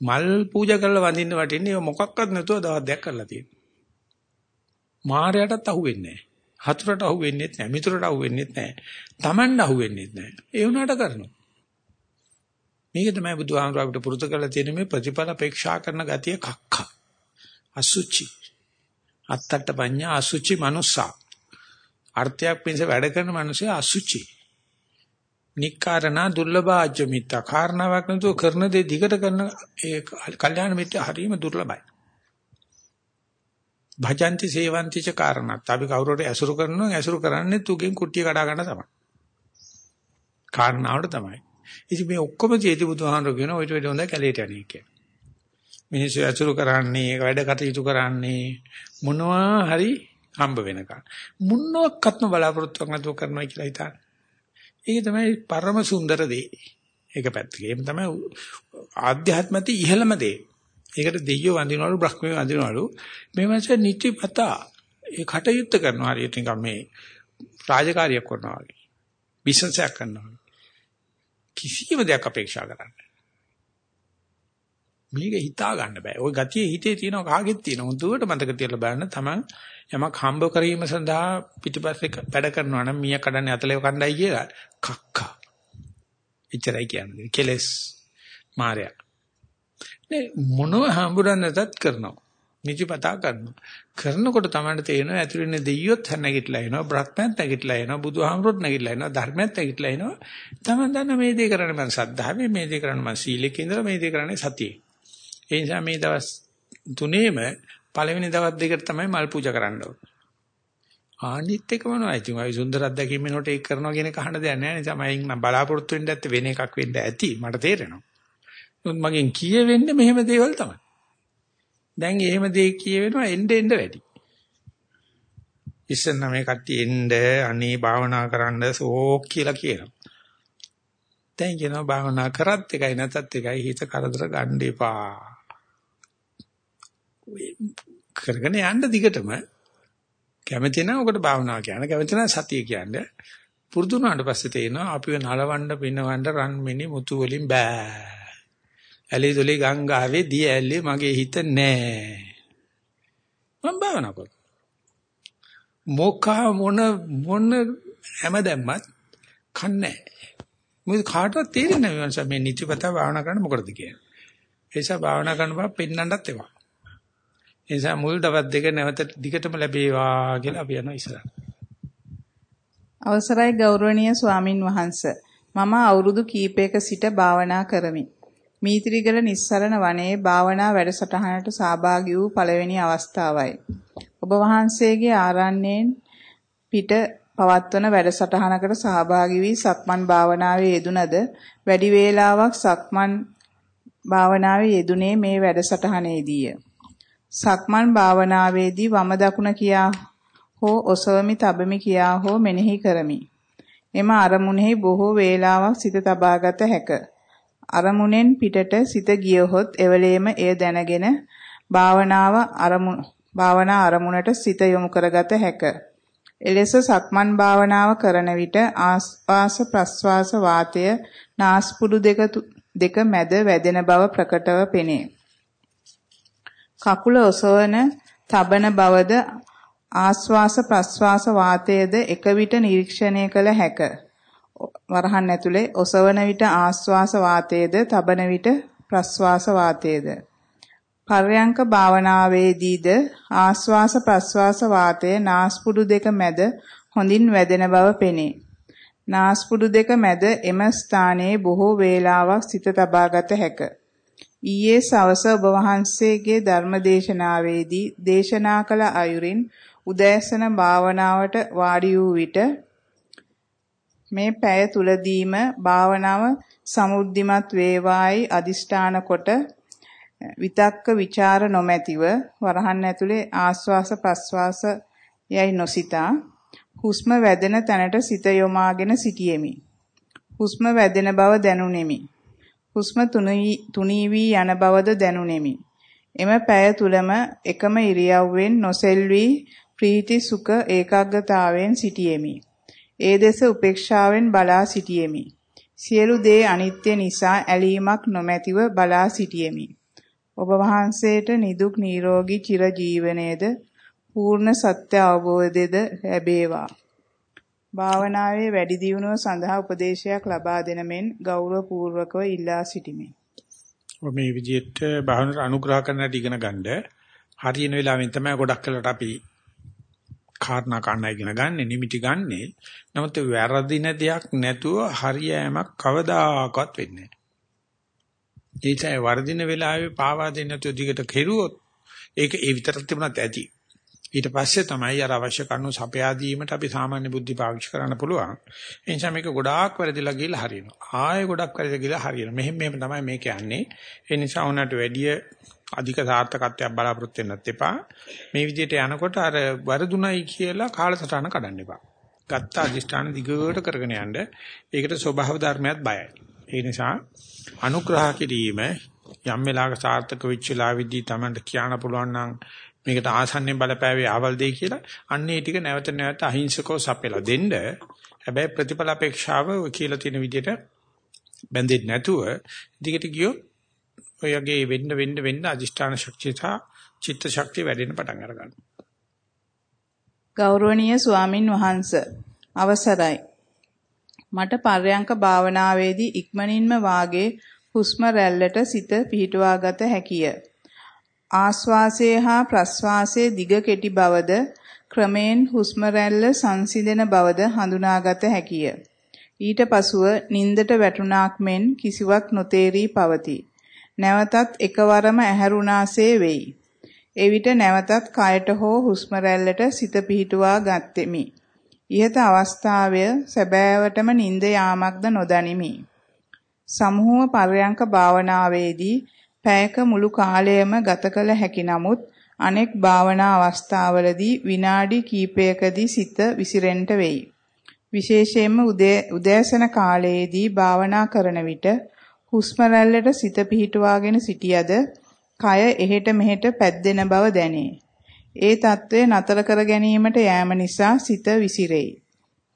මල් පූජා කරලා වඳින්න වටින්නේ මොකක්වත් නැතුව දවස් දෙකක් කරලා තියෙනවා. මායයටත් අහුවෙන්නේ නැහැ. හතුරට අහුවෙන්නේ නැහැ. මිතුරට අහුවෙන්නේ නැහැ. Tamanට අහුවෙන්නේ නැහැ. ඒ වුණාට කරනවා. මේක තමයි බුදුහාමුදුර අපිට පුරුදු කරලා තියෙන මේ ප්‍රතිඵල අපේක්ෂා කරන ගතිය කක්කා. අසුචි. අත්තට පඤ්ඤා අසුචි මනුස්සා. අර්ථයක් පිණිස වැඩ කරන මිනිස්සු අසුචි. නික්කාරණා දුර්ලභාජ්‍ය මිත්‍යා කාරණාවක් නැතුව කරන දේ දිගට කරන ඒ කල්යාණ මිත්‍යා හරීම දුර්ලභයි. භජନ୍ତି සේවନ୍ତି ච කාරණාත් අපි කවුරුට ඇසුරු කරනවා ඇසුරු කරන්නේ තුගෙන් කුට්ටිය කඩා ගන්න තමයි. කාරණාවට තමයි. ඉතින් මේ ඔක්කොම ජීති බුදුහාමර කියන ඔය ටික හොඳ කැලේට යන්නේ කියලා. මිනිස්සු ඇසුරු කරන්නේ වැඩ කටයුතු කරන්නේ මොනවා හරි හම්බ වෙනකන් මුන්නවත්ක්ම බලාපොරොත්තුවක් නැතුව කරනවා කියලා හිතන්න. ඒක තමයි පරම සුන්දර දේ. ඒක පැත්තකින්. ඒක තමයි ආධ්‍යාත්මති ඉහළම දේ. ඒකට දෙයියෝ වඳිනවලු බ්‍රහ්මයෝ වඳිනවලු. මේ මාසේ නිතිපතා ඒ කටයුත්ත කරනවා හරියට නිකන් මේ රාජකාරියක් කරනවා වගේ. බිස්නස් එකක් කරනවා. කිසිම දෙයක් අපේක්ෂා කරන්නේ මේක හිතා ගන්න බෑ. ওই ගතිය හිතේ තියෙනවා කාගෙත් තියෙනවා. හොඳට මතක තියලා බලන්න තමන් යමක් හම්බ කිරීම සඳහා පිටිපස්සේ වැඩ කරනවා නම් මීයා කඩන්නේ අතලේ කණ්ඩායි කියලා කක්කා. එච්චරයි කියන්නේ. කෙලස් මායя. නේ මොනව හම්බුනන්නටත් කරනවා. නිජපතා කරනවා. කරනකොට තමයි තේරෙනවා ඇතුළේ ඉන්න දෙයියොත් නැගිටලා එනවා, බ්‍රහ්මයන් නැගිටලා එනවා, බුදුහාමුදුරුවෝ නැගිටලා එනවා, ධර්මයන් නැගිටලා එනවා. තමන් දන්න මේ දේ කරන්නේ මම සද්ධාවේ, මේ දේ කරන්නේ මම සීලේ කේන්දර, මේ දේ කරන්නේ සතියේ. ඒ නිසා මේ දවස් තුනේම පළවෙනි දවස් දෙකට තමයි මල් පූජා කරන්න ඕනේ. ආනිත් එක මොනවයි? ඉතින් අය සුන්දර අත්දැකීම් වෙනකොට ඒක කරනවා කියන එක අහන්න දෙයක් නැහැ. නිසා මම නම් බලාපොරොත්තු වෙන්න ඇත්තේ වෙන එකක් වෙන්න ඇති. මට තේරෙනවා. නමුත් මගෙන් කියවෙන්නේ මෙහෙම දේවල් තමයි. දැන් එහෙම දේ කියවෙනවා එන්න එන්න වැඩි. ඉස්සෙල්ලා මේ කට්ටිය එන්න අනේ භාවනා කරන්න සෝක් කියලා කියනවා. දැන් කියනවා භාවනා කරත් එකයි නැතත් එකයි හිත කරදර ගන්න එපා. කරගෙන යන්න දිගටම කැමති නම් ඔකට භාවනාව කියන කැමති නම් සතිය කියන්නේ. පුරුදු වුණාට පස්සේ තේනවා අපිව නලවන්න පිනවන්න රන් මිනි මුතු වලින් බෑ. ඇලි දොලි ගංගාවේ දී ඇල්ලේ මගේ හිත නෑ. මම භාවනා කරා මොකා මොන මොන හැම දැම්මත් කන්නේ මොකද කාටවත් තේරෙන්නේ නැහැ මේ නිතිපත භාවනා කරන්න මොකටද කියන්නේ ඒ නිසා භාවනා කරන බව පෙන්වන්නත් එපා. ඒ නිසා මුල් දවස් දෙක නැවත දිගටම ලැබේවා කියලා අපි යනවා ඉස්සරහට. අවසරයි ගෞරවනීය ස්වාමින් වහන්සේ. මම අවුරුදු කීපයක සිට භාවනා කරමි. මීත්‍රිගල නිස්සරණ වනයේ භාවනා වැඩසටහනට සහභාගී වූ පළවෙනි අවස්ථාවයි. ඔබ වහන්සේගේ ආරණ්‍යයෙන් පිට පවත්වන වැඩසටහනකට සහභාගී වී සක්මන් භාවනාවේ යෙදුනද වැඩි වේලාවක් සක්මන් භාවනාවේ යෙදුනේ මේ වැඩසටහනේදීය. සක්මන් භාවනාවේදී වම දකුණ කියා හෝ ඔසවමි තබමි කියා හෝ මෙනෙහි කරමි. එම අරමුණෙහි බොහෝ වේලාවක් සිත තබාගත හැක. අරමුණෙන් පිටට සිත ගියහොත් එවලේම එය දැනගෙන භාවනාව අරමුණ භාවනා අරමුණට සිත යොමු කරගත හැක. එලෙස සක්මන් භාවනාව කරන විට ආස්වාස ප්‍රස්වාස වාතය නාස්පුඩු දෙක දෙක මැද වැදෙන බව ප්‍රකටව පෙනේ. කකුල ඔසවන තබන බවද ආස්වාස ප්‍රස්වාස වාතයේද එක විට නිරීක්ෂණය කළ හැක. වරහන් ඇතුලේ ඔසවන විට ආස්වාස වාතයේද තබන විට ප්‍රස්වාස වාතයේද. පර්යංක භාවනාවේදීද ආස්වාස ප්‍රස්වාස වාතයේ නාස්පුඩු දෙක මැද හොඳින් වැදෙන බව පෙනේ. නාස්පුඩු දෙක මැද එම ස්ථානයේ බොහෝ වේලාවක් සිත තබාගත හැක. ඊයේ සවස ඔබ වහන්සේගේ ධර්මදේශනාවේදී දේශනා කළ අයුරින් උදෑසන භාවනාවට වාඩි වූ විට මේ පැය තුලදීම භාවනාව සමුද්ධිමත් වේවායි අදිෂ්ඨාන කොට විතක්ක ਵਿਚාර නොමැතිව වරහන් ඇතුලේ ආස්වාස ප්‍රස්වාස යයි නොසිතා හුස්ම වැදෙන තැනට සිත යොමාගෙන සිටියෙමි. හුස්ම වැදෙන බව දැනුනෙමි. හුස්ම තුනී වී යන බවද දැනුනෙමි. එම පැය තුලම එකම ඉරියව්වෙන් නොසෙල්වි ප්‍රීති සුඛ ඒකාග්‍රතාවෙන් සිටියෙමි. ඒ දෙස උපේක්ෂාවෙන් බලා සිටියෙමි. සියලු දේ අනිත්‍ය නිසා ඇලීමක් නොමැතිව බලා සිටියෙමි. ඔබ වහන්සේට නිදුක් නිරෝගී චිර ජීවනයේද පූර්ණ සත්‍ය අවබෝධයද ලැබේවා. භාවනාවේ වැඩි දියුණුව සඳහා උපදේශයක් ලබා දෙන මෙන් ගෞරවපූර්වකව ඉල්ලා සිටිමි. මේ විදිහට භාවනාවට අනුග්‍රහ කරන්නට ඉගෙන ගන්න හරියන වෙලාවෙන් තමයි ගොඩක් කලට අපි කාරණා කන්න ඉගෙන ගන්න නිමිටි ගන්නෙ. නමුත් වැරදින දෙයක් නැතුව හරියෑමක් කවදාකවත් වෙන්නේ නැහැ. ඒචයි වර්ධින වෙලාවේ පාවා දෙන්න නැතුව දිගට කෙරුවොත් ඒක ඒ විතරක් තිබුණත් ඇති. ඊට පස්සේ තමයි අර අවශ්‍ය කරුණු සපයා දීමට අපි සාමාන්‍ය බුද්ධි පාවිච්චි කරන්න පුළුවන්. ඒ නිසා මේක ගොඩාක් වැරදිලා ගිහලා හරියනවා. ආයෙ ගොඩක් වැරදිලා ගිහලා හරියනවා. මෙහෙම මෙහෙම තමයි මේක යන්නේ. ඒ නිසා උනට වැඩිය අධික සාර්ථකත්වයක් බලාපොරොත්තු වෙන්නත් එපා. මේ විදිහට යනකොට අර වරදුණයි කියලා කාලසටහන කඩන්න එපා. ගත්ත අධිෂ්ඨාන දිගට කරගෙන යන්න. ඒකට ස්වභාව ධර්මයක් බයයි. ඒ නිසා අනුග්‍රහ කිරීම යම් වෙලාවක සාර්ථක වෙච්ච ලාවිදී Tamanට කියන්න පුළුවන් නම් මේකට ආසන්නෙන් බලපෑවේ ආවල් දෙයි කියලා අන්න ඒ ටික නැවත නැවත අහිංසකව සපෙලා දෙන්න. හැබැයි ප්‍රතිඵල අපේක්ෂාව කියලා තියෙන විදිහට බැඳෙන්නේ නැතුව දිගට ගියොත් ඔයගේ වෙන්න වෙන්න වෙන්න අදිෂ්ඨාන ශක්තිය සහ චිත්ත ශක්තිය වැඩෙන්න පටන් අරගන්නවා. ගෞරවනීය ස්වාමින් වහන්සේ අවසරයි. මට පර්යංක භාවනාවේදී ඉක්මනින්ම වාගේ හුස්ම රැල්ලට සිත පිහිටුවා ගත හැකිය. ආශ්වාසයේ හා ප්‍රශ්වාසයේ දිග කෙටි බවද ක්‍රමයෙන් හුස්ම රැල්ල සංසිඳන බවද හඳුනාගත හැකිය. ඊට පසුව නින්දට වැටුණාක් මෙන් කිසිවක් නොතේරී පවතී. නැවතත් එකවරම ඇහැරුණාසේ වෙයි. එවිට නැවතත් කයට හෝ හුස්ම රැල්ලට සිත පිහිටුවා ගත්ෙමි. ইহත අවස්ථාවය සැබෑවටම නිින්ද යාමක්ද නොදනිමි. සමුහ පර්යංක භාවනාවේදී පැයක මුළු කාලයම ගත කළ හැකි නමුත් අනෙක් භාවනා අවස්ථාවලදී විනාඩි කිහිපයකදී සිත විසිරෙන්නට වෙයි. විශේෂයෙන්ම උදෑසන කාලයේදී භාවනා කරන විට හුස්ම රැල්ලට සිත පිහිටුවාගෙන සිටියද කය එහෙට මෙහෙට පැද්දෙන බව දැනේ. ඒ తත්වය නතර කර ගැනීමට යෑම නිසා සිත විසිරෙයි.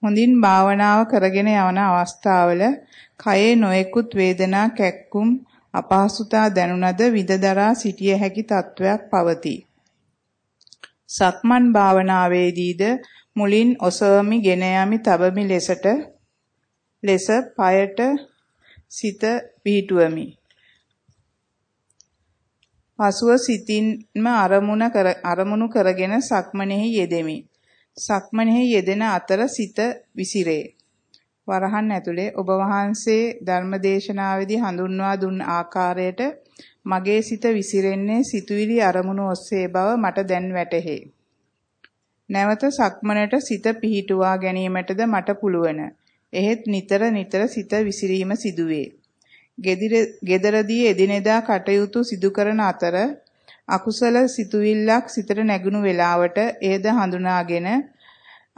හොඳින් භාවනාව කරගෙන යන අවස්ථාවල කයේ නොයෙකුත් වේදනා කැක්කුම් අපහසුතා දැනුණද විදදරා සිටිය හැකි තත්වයක් පවතී. සක්මන් භාවනාවේදීද මුලින් ඔසවමි ගෙන යමි තබමි ලෙසට ලෙස পায়ට සිත පිහිටුවමි. පසුව සිතින්ම අරමුණ කර අරමුණු කරගෙන සක්මනේහි යෙදෙමි. සක්මනේහි යෙදෙන අතර සිත විසිරේ. වරහන් ඇතුලේ ඔබ වහන්සේ ධර්මදේශනාවේදී හඳුන්වා දුන් ආකාරයට මගේ සිත විසිරෙන්නේ සිතුවිලි අරමුණු ඔස්සේ බව මට දැන් වැටහේ. නැවත සක්මනට සිත පිහිටුවා ගැනීමටද මට පුළුවන්. එහෙත් නිතර නිතර සිත විසිරීම සිදුවේ. ගෙදරදී එදිනෙදා කටයුතු සිදු කරන අතර අකුසල සිතුවිල්ලක් සිතට නැගුණු වෙලාවට එයද හඳුනාගෙන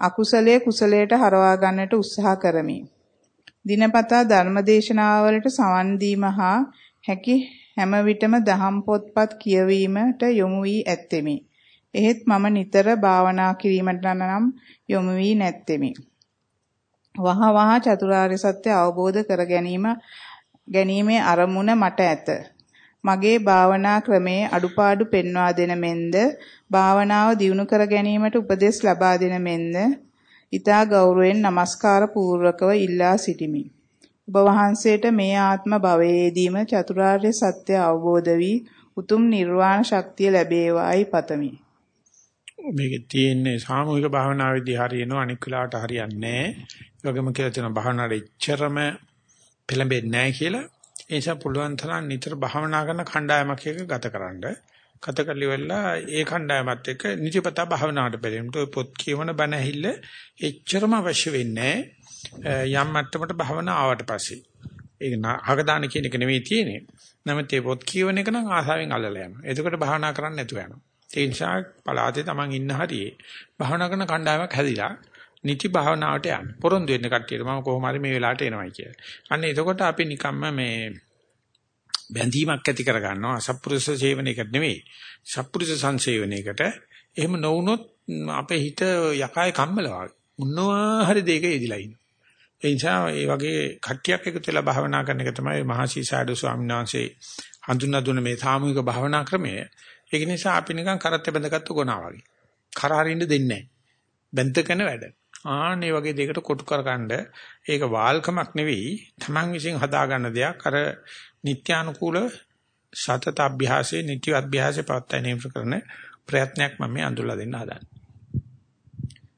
අකුසලයේ කුසලයට හරවා ගන්නට උත්සාහ කරමි. දිනපතා ධර්මදේශනාවලට සවන් දීම හා හැකි හැම විටම දහම් පොත්පත් කියවීමට යොමු වී ඇත්තෙමි. එහෙත් මම නිතර භාවනා කිරීමට නම් යොමු වී නැත්තේමි. වහ වහ චතුරාර්ය සත්‍ය අවබෝධ කර ගැනීම ගැනීමේ අරමුණ මට ඇත. මගේ භාවනා ක්‍රමයේ අඩුපාඩු පෙන්වා දෙන මෙන්ද භාවනාව දියුණු කර ගැනීමට උපදෙස් ලබා දෙන මෙන්ද ඊතා ගෞරවයෙන් নমස්කාර පූර්වකව ඉල්ලා සිටිමි. ඔබ වහන්සේට මේ ආත්ම භවයේදීම චතුරාර්ය සත්‍ය අවබෝධ වී උතුම් නිර්වාණ ශක්තිය ලැබේවායි පතමි. මේකේ තියෙන්නේ සාමූහික භාවනාවේදී හරියනවා අනික් වෙලාවට හරියන්නේ නැහැ. ඒ වගේම කියලා තියෙනවා භාවනාවේ ඉච්චරම පෙළඹෙන්නේ නැහැ කියලා. ඒ නිසා පුළුවන් තරම් නිතර භාවනා කරන කණ්ඩායමක් එක ගතකරනද ගත කරලිවලා ඒ කණ්ඩායමත් එක්ක නිතිපතා භාවනාවට පෙළෙන්නට ඔය පොත් කියවන බණ ඇහිල්ල එච්චරම අවශ්‍ය වෙන්නේ යම් මට්ටමකට භාවනා ආවට පස්සේ. ඒක අහකදාන කියන එක නෙවෙයි තියෙන්නේ. නමුත් ඒ පොත් කියවන එක නම් ආසාවෙන් අල්ලලා යනවා. එතකොට භාවනා කරන්න නැතුව යනවා. ඒ නිසා පලාතේ Taman ඉන්න හරියේ භාවනා කරන කණ්ඩායමක් හැදිලා නිති භාවනාවට යන්න. පොරොන්දු වෙන්න කට්ටියට මම කොහොම හරි මේ වෙලාවට එනවයි කියලා. අන්න එතකොට අපි නිකම්ම මේ බැඳීමක් ඇති කර ගන්නවා අසත්පුරුෂ සේවනයකට නෙවෙයි. සත්පුරුෂ සංසේවනයකට. එහෙම නොවුනොත් අපේ හිත යකායේ කම්මල වගේ. මොනවා හරි දෙයක යෙදිලා ඉන්න. ඒ නිසා මේ වගේ කට්ටියක් එකතු වෙලා භාවනා කරන එක තමයි මහසි සාඩු ස්වාමීන් වහන්සේ හඳුන්වා දුන්න මේ සාමූහික භාවනා ක්‍රමය. ඒක නිසා අපි නිකන් කරත් බැඳගත්තු ගොනා වගේ. කරහරින්න දෙන්නේ නැහැ. බැඳගෙන වැඩ. ආන්නේ වගේ දෙයකට කොටු කරගන්න ඒක වාල්කමක් නෙවෙයි Taman විසින් හදාගන්න දෙයක් අර නිත්‍යානුකූල සතත අභ්‍යාසයේ නිත්‍ය අභ්‍යාසයේ පවත්තන කරන ප්‍රයත්නයක් මම මේ අඳුල්ලා දෙන්න හදන්නේ.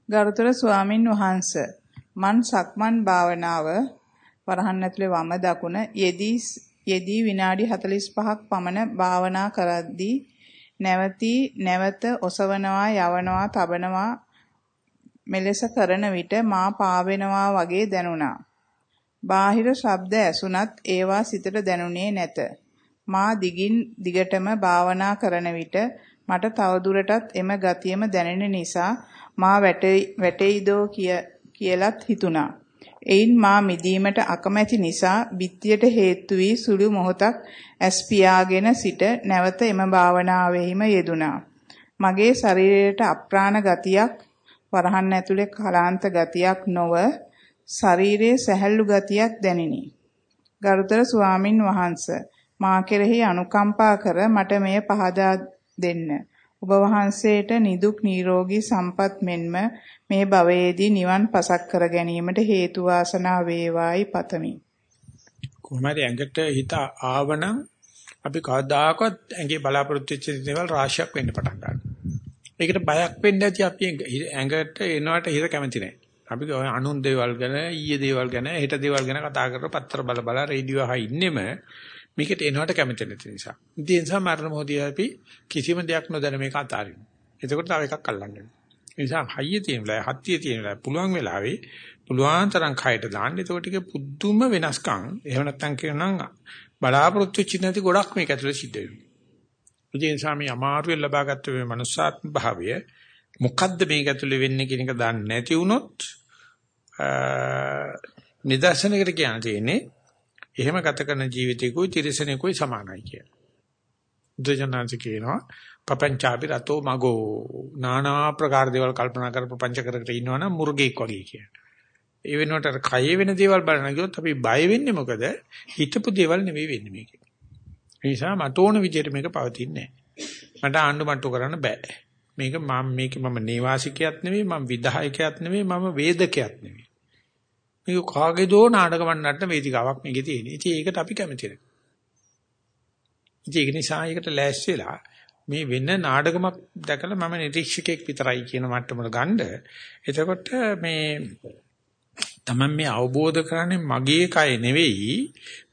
ගරුතර ස්වාමින් වහන්සේ මන් සක්මන් භාවනාව වරහන් ඇතුලේ වම දකුණ යෙදී යෙදී විනාඩි 45ක් පමණ භාවනා කරද්දී නැවතී නැවත ඔසවනවා යවනවා තබනවා මෙලෙස කරන විට මා පාවෙනවා වගේ දැනුණා. බාහිර ශබ්ද ඇසුණත් ඒවා සිතට දැනුනේ නැත. මා දිගින් දිගටම භාවනා කරන විට මට තවදුරටත් එම ගතියම දැනෙන නිසා මා වැටෙයිදෝ කියලත් හිතුණා. එයින් මා මිදීමට අකමැති නිසා බිත්තියට හේතු වී සුළු මොහොතක් ඇස් පියාගෙන සිට නැවත එම භාවනාවෙහිම යෙදුණා. මගේ ශරීරයට අප්‍රාණ ගතියක් වරහන් ඇතුලේ කලාන්ත ගතියක් නොව ශරීරයේ සැහැල්ලු ගතියක් දැනිනි. ගරුතර ස්වාමින් වහන්සේ මා කෙරෙහි අනුකම්පා කර මට මෙය පහදා දෙන්න. ඔබ වහන්සේට නිදුක් නිරෝගී සම්පත් මෙන්ම මේ භවයේදී නිවන් පසක් කර ගැනීමට හේතු වාසනා වේවායි පතමි. කොහොමද ඇඟට හිත ආවනම් අපි කවදාකවත් ඇඟේ බලාපොරොත්තු වෙච්ච දේවල් රාශියක් වෙන්න පටන් ගන්නවා. ඒකට බයක් වෙන්න ඇති අපි ඇඟට එනවට හිත කැමති නැහැ. අපි ඔය අනුන් දේවල් ගැන ඊයේ දේවල් ගැන හෙට දේවල් ගැන කතා කරලා පත්‍ර බල බල රේඩියෝ අහලා ඉන්නෙම මේකට එනවට කැමති නැති නිසා. ඉතින් ඒ නිසා මරණ මොහොතේ අපි කිසිම දෙයක් නොදැන මේක අතාරිනවා. එතකොට තව එකක් අල්ලන්න වෙනවා. ඒ නිසා හයිය තියෙන වෙලාවේ හත්තිය තියෙන වෙලාවේ පුළුවන් වෙලාවේ පුළුවන් තරම් කයට දාන්න. එතකොට ටික පුදුම වෙනස්කම්. එහෙම නැත්නම් කියනනම් බලාපොරොත්තු වෙච්ච නැති ගොඩක් මේක ඇතුලේ සිද්ධ වෙනවා. ඒ නිසා මේ අමාරුවෙන් ලබාගත්ත මේ මනුස්සාත්ම භාවය මොකද්ද මේක ඇතුලේ වෙන්නේ කියන එක දන්නේ නැති වුණොත් නිදර්ශනයකට කියන්න තියෙන්නේ එහෙම ගත කරන ජීවිතයකයි තිරසනෙකුයි සමානයි කිය. බුදුජානක කියනවා පපංචාපි රතෝ මගෝ নানা ප්‍රකාර දේවල් කල්පනා කර ප්‍රපංච කර කර ඉන්නවනම් මුර්ගෙක් වගේ කිය. ඒ වෙනුවට අර කය වෙන දේවල් බලන ගියොත් අපි බය වෙන්නේ මොකද? හිතපු දේවල් නෙවෙයි වෙන්නේ මේකේ. ඒ නිසා මට ඕන විදිහට මේක පවතින්නේ නැහැ. මට ආණ්ඩු මට්ටු කරන්න බෑ. මේක මම මේක මම නේවාසිකයක් නෙවෙයි මම විධායකයක් නෙවෙයි මම වේදකයක් නෙවෙයි. මේක කාගේදෝ නාටක වන්නට වේදිකාවක් මේකේ තියෙන. ඉතින් ඒකට අපි කැමති නැහැ. ඉතින් ඒක නිසා ඒකට ලෑස්ති වෙලා මේ වෙන නාටකමක් දැකලා මම නිරීක්ෂකෙක් විතරයි කියන මට්ටමට ගන්න. එතකොට මේ තමයි මේ අවබෝධ කරන්නේ මගේ කය නෙවෙයි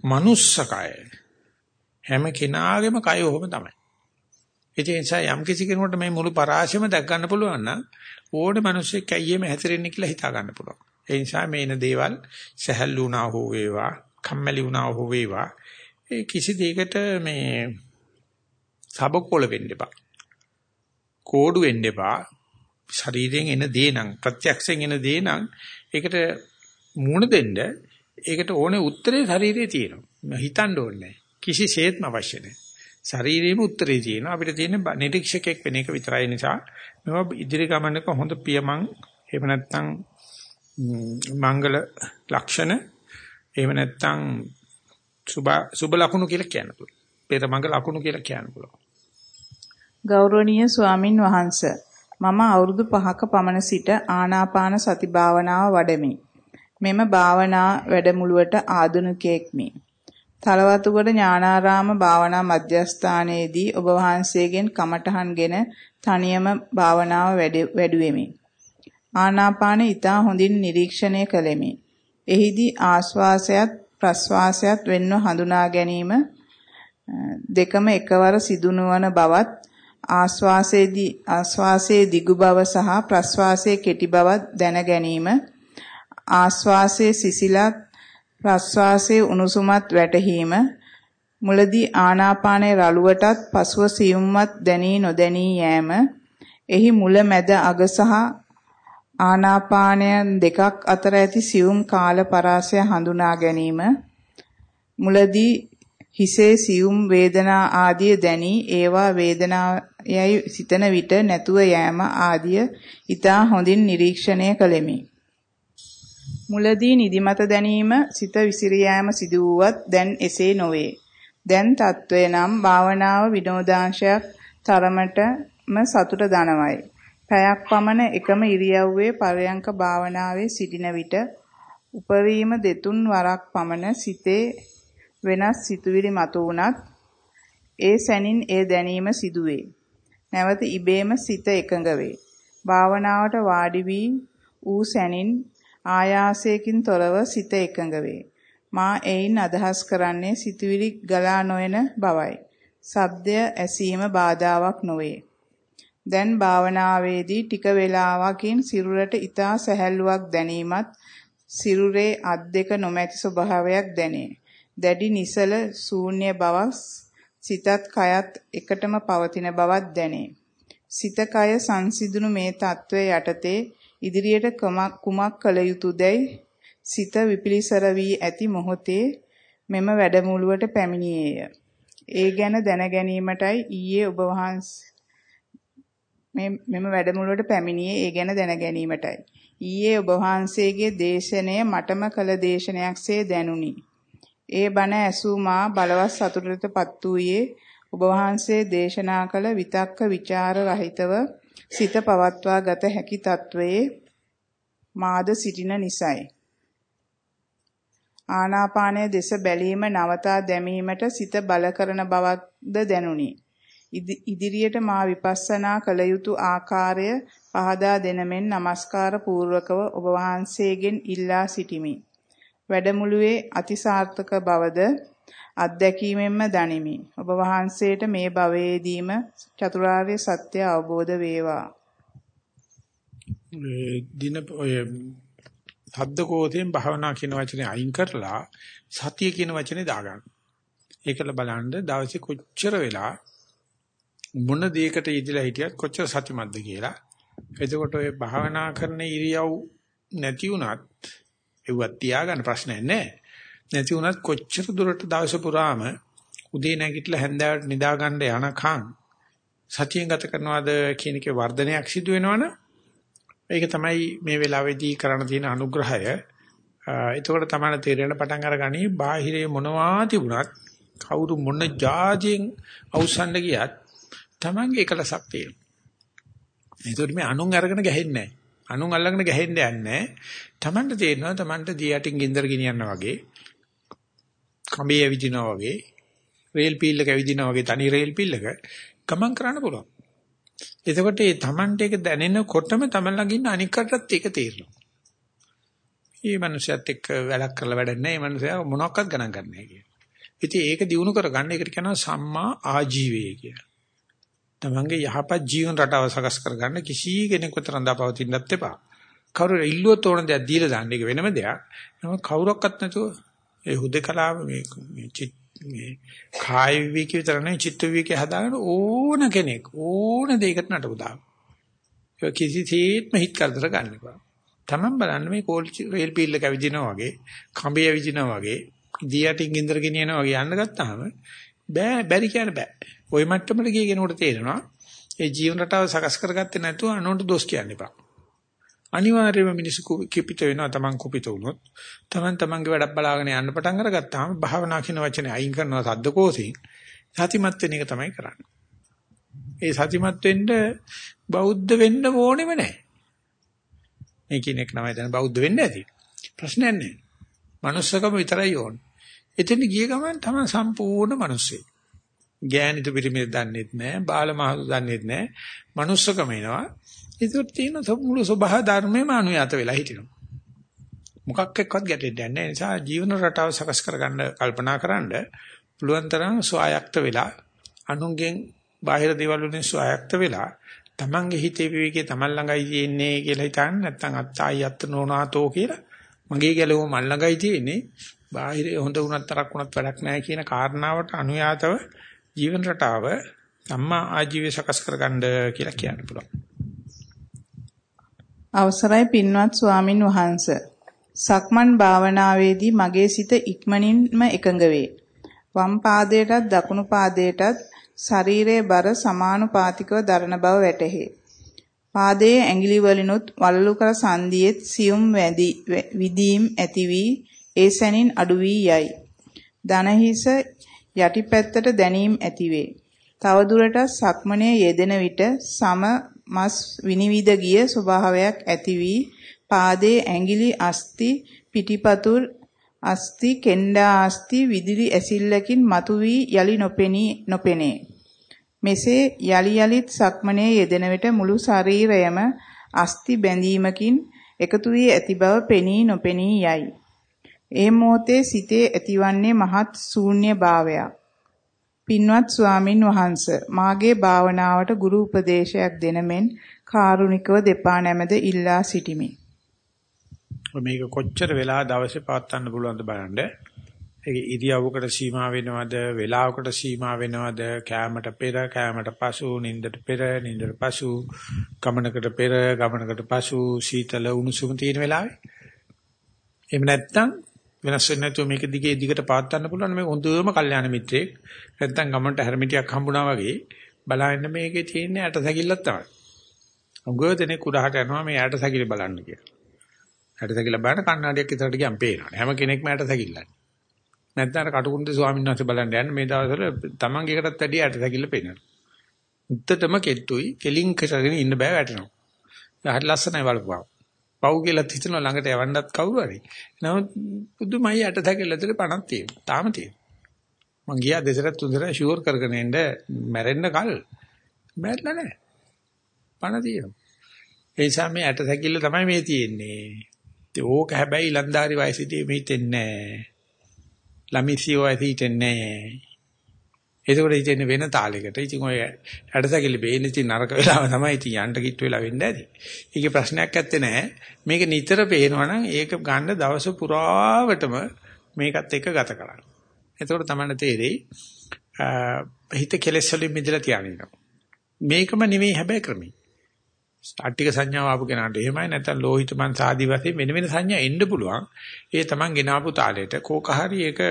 මනුස්ස කය. හැම කෙනාගේම කය ඔහොම තමයි. ඒ නිසා යම් කිසි කෙනෙකුට මේ මුළු පරාශයම දැක් ගන්න පුළුවන් නම් ඕනේ මිනිස්සෙක් ඇයියෙම හැතරෙන්නේ කියලා හිතා ගන්න පුළුවන්. ඒ නිසා මේන දේවල් සැහැල්ලු වුණා හෝ වේවා, කම්මැලි වුණා හෝ වේවා, ඒ කිසි දෙයකට මේ සබකොල වෙන්න එපා. කෝඩු වෙන්න එපා. ශරීරයෙන් එන දේ නම් ප්‍රත්‍යක්ෂයෙන් එන දේ නම් ඒකට මූණ දෙන්න ඒකට ඕනේ උත්තරේ ශරීරයේ තියෙනවා. හිතන්න ඕනේ කිසිසේත්ම අවශ්‍ය නැහැ. ශරීරයේම උත්තරේ තියෙනවා. අපිට තියෙන නිරීක්ෂකෙක් වෙන එක විතරයි නිසා මේවා ඉදිරි ගමනක හොඳ පියමන් එහෙම නැත්නම් මංගල ලක්ෂණ එහෙම නැත්නම් සුබ සුබ ලකුණු කියලා කියන්න පුළුවන්. පෙර මංගල ලකුණු කියලා කියන්න පුළුවන්. ගෞරවනීය ස්වාමින් වහන්සේ මම අවුරුදු 5ක පමණ සිට ආනාපාන සති භාවනාව වඩමි. මෙම භාවනා වැඩමුළුවට ආධුනිකයෙක්මි. තලවතුගොඩ ඥානාරාම භාවනා මධ්‍යස්ථානයේදී ඔබ වහන්සේගෙන් කමඨහන්ගෙන තනියම භාවනාව වැඩුවෙමි. ආනාපාන ඊතා හොඳින් නිරීක්ෂණය කළෙමි. එහිදී ආශ්වාසයත් ප්‍රශ්වාසයත් වෙන්ව හඳුනා ගැනීම දෙකම එකවර සිදු නොවන බවත් ආශ්වාසයේදී ආශ්වාසයේ දිගු බව සහ ප්‍රශ්වාසයේ කෙටි බවත් දැන ගැනීම ආශ්වාසයේ සිසිලත් ප්‍රශ්වාසයේ උණුසුමත් වැටහීම මුලදී ආනාපානයේ රළුවටත් පසුව සියුම්වත් දැනී නොදැනී යෑම එහි මුල මැද අග සහ ආනාපානයන් දෙකක් අතර ඇති සියුම් කාල පරාසය හඳුනා ගැනීම මුලදී හිසේ සියුම් වේදනා ආදිය දැනි ඒවා වේදනායයි සිතන විට නැතුව යෑම ආදිය ඊතා හොඳින් නිරීක්ෂණය කළෙමි. මුලදී නිදිමත දැනීම සිත විසිර යෑම සිදු වුවත් දැන් එසේ නොවේ. දැන් తත්වය නම් භාවනාව විනෝදාංශයක් තරමටම සතුට දනවයි. පැයක් පමණ එකම ඉරියව්වේ පරයන්ක භාවනාවේ සිටින විට උපරිම දෙතුන් වරක් පමණ සිතේ වෙනස් සිතුවිලි මතු වුණත් ඒ සැනින් ඒ දැනීම සිදුවේ. නැවත ඉබේම සිත එකඟ වේ. භාවනාවට වාඩි වී ඌ සැනින් ආයාසයකින් තොරව සිත එකඟ වේ. මා එයින් අදහස් කරන්නේ සිතුවිලි ගලා නොයන බවයි. ශබ්දය ඇසීම බාධාවක් නොවේ. දැන් භාවනාවේදී ටික වේලාවකින් සිරුරට ඊතා සැහැල්ලුවක් දැනීමත් සිරුරේ අත් දෙක නොමැති ස්වභාවයක් දැනේ. දැඩි නිසල ශූන්‍ය බවක් සිතත් කයත් එකටම පවතින බවක් දැනේ. සිත කය සංසිඳුණු මේ తත්වයේ යටතේ ඉදිරියට කුමක් කළ යුතුයදයි සිත විපිලිසර වී ඇති මොහොතේ මෙම වැඩමුළුවට පැමිණියේය. ඒ ගැන දැන ගැනීමටයි ඊයේ ඔබ වහන්සේ මෙම වැඩමුළුවට පැමිණියේ ඒ ගැන දැන ගැනීමටයි. ඊයේ ඔබ වහන්සේගේ දේශනය මටම කළ දේශනයක්සේ දැනුනි. ඒ බණ ඇසූ මා බලවත් සතුටටපත් වූයේ ඔබ වහන්සේ දේශනා කළ විතක්ක ਵਿਚාර රහිතව සිත පවත්වා ගත හැකි තත්වයේ මාද සිටින නිසයි. ආනාපානය දෙස බැලීම නවතා දැමීමට සිත බල කරන බවක්ද දැනුනි. ඉදිරියට මා විපස්සනා කළ යුතු ආකාරය පහදා දෙනමෙන් নমස්කාර පූර්වකව ඔබ වහන්සේගෙන් ඉල්ලා සිටිමි. වැඩමුළුවේ අතිසාර්ථක බවද අත්දැකීමෙන්ම දනිමි. ඔබ වහන්සේට මේ භවයේදීම චතුරාර්ය සත්‍ය අවබෝධ වේවා. දින ඔය ශබ්දකෝතෙන් භාවනා කියන වචනේ අයින් කරලා සතිය කියන වචනේ දාගන්න. ඒකල බලන්න දවසේ කොච්චර වෙලා මොන දෙයකට යෙදලා හිටියත් කොච්චර සතිමත්ද කියලා. එතකොට ඔය භාවනා කරන ඉරියව් නැති වුණත් ඒවත් තියාගන්න ප්‍රශ්නයක් නැහැ. නැති වුණත් කොච්චර දුරට දවස පුරාම උදේ නැගිටලා හැන්දෑවට නිදා ගන්න යනකම් සතියෙන් ගත කරනවාද කියන එකේ වර්ධනයක් සිදු වෙනවනේ ඒක තමයි මේ වෙලාවේදී කරන්න තියෙන අනුග්‍රහය. එතකොට තමයි තේරෙන පටන් අරගනි බාහිරේ මොනවා තිබුණත් කවුරු මොන જાතියෙන් අවසන්ඩ ගියත් Tamange එකලසක් තියෙනවා. ඒකට මේ අනුන් අරගෙන ගහෙන්නේ නැහැ. අනුන් අල්ලගෙන ගහෙන්න යන්නේ නැහැ. Tamanට තේරෙනවා Tamanට දී යටින් ගින්දර ගෙනියනවා වගේ කඹේ ඇවිදිනවා වගේ රේල් පීල්ලක ඇවිදිනවා වගේ තනි රේල් පීල්ලක ගමන් කරන්න පුළුවන්. එතකොට මේ Tamante එක දැනෙනකොටම Taman ළඟ ඉන්න අනික් කටත් ඒක තේරෙනවා. මේ මනුස්සයත් එක්ක වැඩක් කරලා වැඩක් නැහැ. මේ මනුස්සයා මොනවත් ගණන් ගන්න නැහැ කියන. ඉතින් ඒක දිනු කරගන්න ඒකට කියනවා සම්මා ආජීවය කියලා. තමන්ගේ යහපත් ජීවන රටාව සකස් කරගන්න කිසි කෙනෙකුට රඳාපවතින්නත් එපා. කවුරු ඉල්ලුවොත් ඕන දෙයක් දීලා දාන්න ඒක වෙනම දෙයක්. නම කවුරක්වත් නැතුව ඒ හුදකලාව මේ මේ කාය විවික විතර නෙවෙයි චිත්ත විවික හදාගෙන ඕන කෙනෙක් ඕන දෙයකට නටපු දාන. ඒක කිසිසේත්ම හිත කරදර ගන්න එපා. Taman බලන්න මේ කෝල් රේල් පීල්ල කැවිදිනවා වගේ, කඹය විදිනවා වගේ, දියටින් ගින්දර ගෙනියනවා වගේ යන්න ගත්තාම බෑ බැරි කියන්න බෑ. ওই මට්ටමට ගිය කෙනෙකුට තේරෙනවා ඒ ජීවන රටාව සකස් කරගත්තේ නැතුව අනුන්ට දොස් කියන්න එපා. අනිවාර්යයෙන්ම මිනිස්සු කිපිත වෙනවා Taman කුපිත වුණොත්. Taman Tamanගේ වැඩක් බලාගෙන යන්න පටන් අරගත්තාම භාවනා කියන වචනේ අයින් කරනවා සද්දකෝසෙන්. සතිමත් වෙන එක තමයි කරන්නේ. ඒ සතිමත් වෙන්න බෞද්ධ වෙන්න ඕනෙම නැහැ. මේ කියන එක නමයි දැන් බෞද්ධ වෙන්න ඇති. ප්‍රශ්නයක් නැහැ. manussකම විතරයි ඕනේ. එතෙන් ගිය ගමන් තමයි සම්පූර්ණ මිනිස්සෙක්. ගෑනිත පිරිමිද දන්නේත් නැහැ, බාල මහතු දන්නේත් නැහැ. manussකම එනවා. ඒකට තියෙන මුළු ස්වභාව ධර්මෙම අනුයත වෙලා හිටිනවා. මොකක් එක්කවත් ගැටෙන්නේ නැහැ. ඒ නිසා ජීවන රටාව සකස් කරගන්න කල්පනා කරන්න පුළුවන් තරම් ස්වායක්ත වෙලා අනුන්ගෙන් බාහිර දේවල් වලින් ස්වායක්ත වෙලා තමන්ගේ හිතේ විවේකයේ තමන් ළඟයි තියෙන්නේ කියලා හිතන්න නැත්නම් අත්තයි අත්ත නොනාතෝ කියලා මගේ ගැලුම මල් ළඟයි තියෙන්නේ බාහිර හොඳ වුණත් තරක් වුණත් වැඩක් නැහැ කියන කාරණාවට අනුයාතව ජීවන රටාව සම්මා ආජීවය සකස් කරගන්න කියලා කියන්න පුළුවන්. අවසරයි පින්වත් ස්වාමින් වහන්ස. සක්මන් භාවනාවේදී මගේ සිත ඉක්මනින්ම එකඟ වේ. වම් පාදයටත් දකුණු පාදයටත් ශරීරයේ බර සමානුපාතිකව දරන බව වැටහේ. පාදයේ ඇඟිලි වලිනුත් වලලු කර සංදියෙත් සියුම් වැඩි විදීම් ඇති වී ඒ සැනින් අඩු වී යයි. දනහිස යටිපැත්තට දැනීම් ඇතිවේ. තවදුරටත් සක්මනේ යෙදෙන විට සම මස් විනිවිද ගිය ස්වභාවයක් ඇති වී පාදයේ ඇඟිලි අස්ති පිටිපතුල් අස්ති කෙන්ඩා අස්ති විදුලි ඇසිල්ලකින් මතුවී යලි නොපෙනී නොපෙනේ. මෙසේ යලි යලිත් සක්මනේ යෙදෙන විට මුළු ශරීරයම අස්ති බැඳීමකින් එකතු වී ඇති බව පෙනී නොපෙනී යයි. ඒ මොහොතේ සිතේ ඇතිවන්නේ මහත් ශූන්‍ය භාවයක්. පින්වත් ස්වාමින් වහන්ස මාගේ භාවනාවට ගුරු උපදේශයක් දෙන මෙන් කාරුණිකව දෙපා නැමද ඉල්ලා සිටිමි. මේක කොච්චර වෙලා දවසේ පවත්වන්න පුළුවන්ද බලන්න. ඒක ඉරියව්වකට සීමා වෙනවද, වේලාවකට සීමා වෙනවද, කැමකට පෙර, කැමකට පසු, නිින්දට පෙර, නිින්දට පසු, ගමනකට පෙර, ගමනකට පසු, සීතල උණුසුම තියෙන වෙලාවේ. එහෙම නැත්නම් වෙනස් වෙන්නේ නැතුව මේක දිගේ දිගට පාත්තන්න පුළුවන් මේ හොඳම කල්යාණ මිත්‍රයෙක් නැත්තම් ගමන්ට හැරමිටියක් හම්බුණා වගේ බලන්න මේකේ තියෙන ඇට සැකිල්ලක් තමයි. උගව දෙනේ කුඩහට යනවා මේ ඇට සැකිලි බලන්න කියලා. ඇට සැකිල්ල බලන කණ්ණාඩියක් ඉතරට ගියන් පේනවා. හැම කෙනෙක්ම ඇට සැකිල්ලයි. නැත්නම් අර කටුකුරුන්දේ ස්වාමීන් වහන්සේ බලන්න යන්නේ මේ දවස්වල තමන්ගේ එකටත් වැඩිය ඇට සැකිල්ල පේනවා. උත්තටම කෙට්ටුයි කෙලින් කරගෙන ඉන්න බෑ වැටෙනවා. හරි ලස්සනයි බලපුවා. පව් කියලා හිතනවා ළඟට යවන්නත් කවුරු හරි. නමුත් බුදුමයි යට තැකෙල ඇතුලේ පණක් තියෙනවා. තාම තියෙනවා. මං ගියා දෙසරත් තුන්සරත් ෂුවර් කරගෙන එන්න මැරෙන්න කල්. මැරෙලා නැහැ. පණ තියෙනවා. ඒ නිසා මේ යට තැකිල්ල තමයි මේ තියෙන්නේ. ඒ ඕක හැබැයි ලන්දාරි වයසේදී මේ හිතෙන්නේ නැහැ. ළමිසියෝ ඇහිතෙන්නේ නැහැ. එතකොට ඉතින් වෙන තාලයකට. ඉතින් ඔය ඇටසැකිලි බේන්නේ ඉතින් නරක වෙලාව තමයි ඉතින් යන්න කිට්ට වෙලා වෙන්නේ ඇති. ඒකේ ප්‍රශ්නයක් ඇත්තේ නැහැ. මේක නිතර පේනවනම් ඒක ගන්න දවස පුරාවටම මේකත් එක්ක ගත කරන්න. එතකොට තමයි තේරෙයි හිත කෙලෙස් වලින් මිදලා තියානිනවා. මේකම නෙවෙයි හැබැයි ක්‍රමී. ආර්ථික සංඥාව ආපු කෙනාට එහෙමයි නැත්නම් ලෝහිත මන් සාදි වශයෙන් වෙන වෙන සංඥා එන්න පුළුවන්. ඒ තමන් ගෙනාපු තාලෙට කෝක හරි ඒක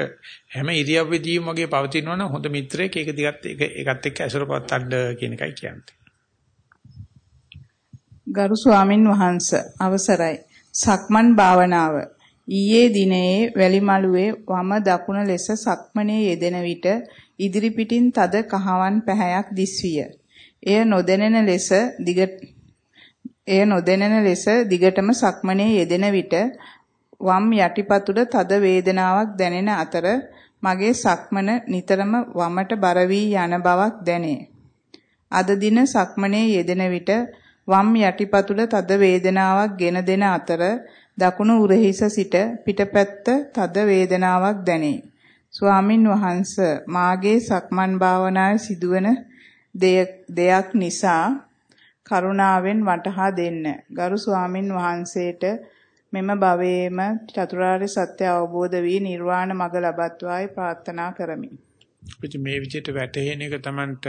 හැම ඉරියව්වෙදීම වගේ පවතිනවනම් හොඳ මිත්‍රයෙක් ඒක දිගත් ඒක ඒකත් එක්ක ඇසුරපත් අඩ කියන එකයි කියන්නේ. ගරු ස්වාමින් වහන්සේ අවසරයි. සක්මන් භාවනාව ඊයේ දිනේ වැලිමලුවේ වම දකුණ ලෙස සක්මනේ යෙදෙන විට ඉදිරි පිටින් තද කහවන් පැහැයක් දිස්විය. එය නොදැනෙන ලෙස දිගට එය නොදැනෙන ලෙස දිගටම සක්මනේ යෙදෙන විට වම් යටිපතුල තද වේදනාවක් දැනෙන අතර මගේ සක්මන නිතරම වමට බර වී යන බවක් දැනේ. අද දින සක්මනේ යෙදෙන විට වම් යටිපතුල තද වේදනාවක් ගෙන දෙන අතර දකුණු උරහිස සිට පිටපැත්ත තද වේදනාවක් දැනේ. ස්වාමින් වහන්ස මාගේ සක්මන් භාවනාවේ සිදුවන දෙයක් නිසා කරුණාවෙන් වටහා දෙන්න. ගරු ස්වාමින් වහන්සේට මෙම භවයේම චතුරාර්ය සත්‍ය අවබෝධ වී නිර්වාණ මඟ ලබත්වායි ප්‍රාර්ථනා කරමි. ඉතින් මේ විදිහට වැටහෙන එක Tamanට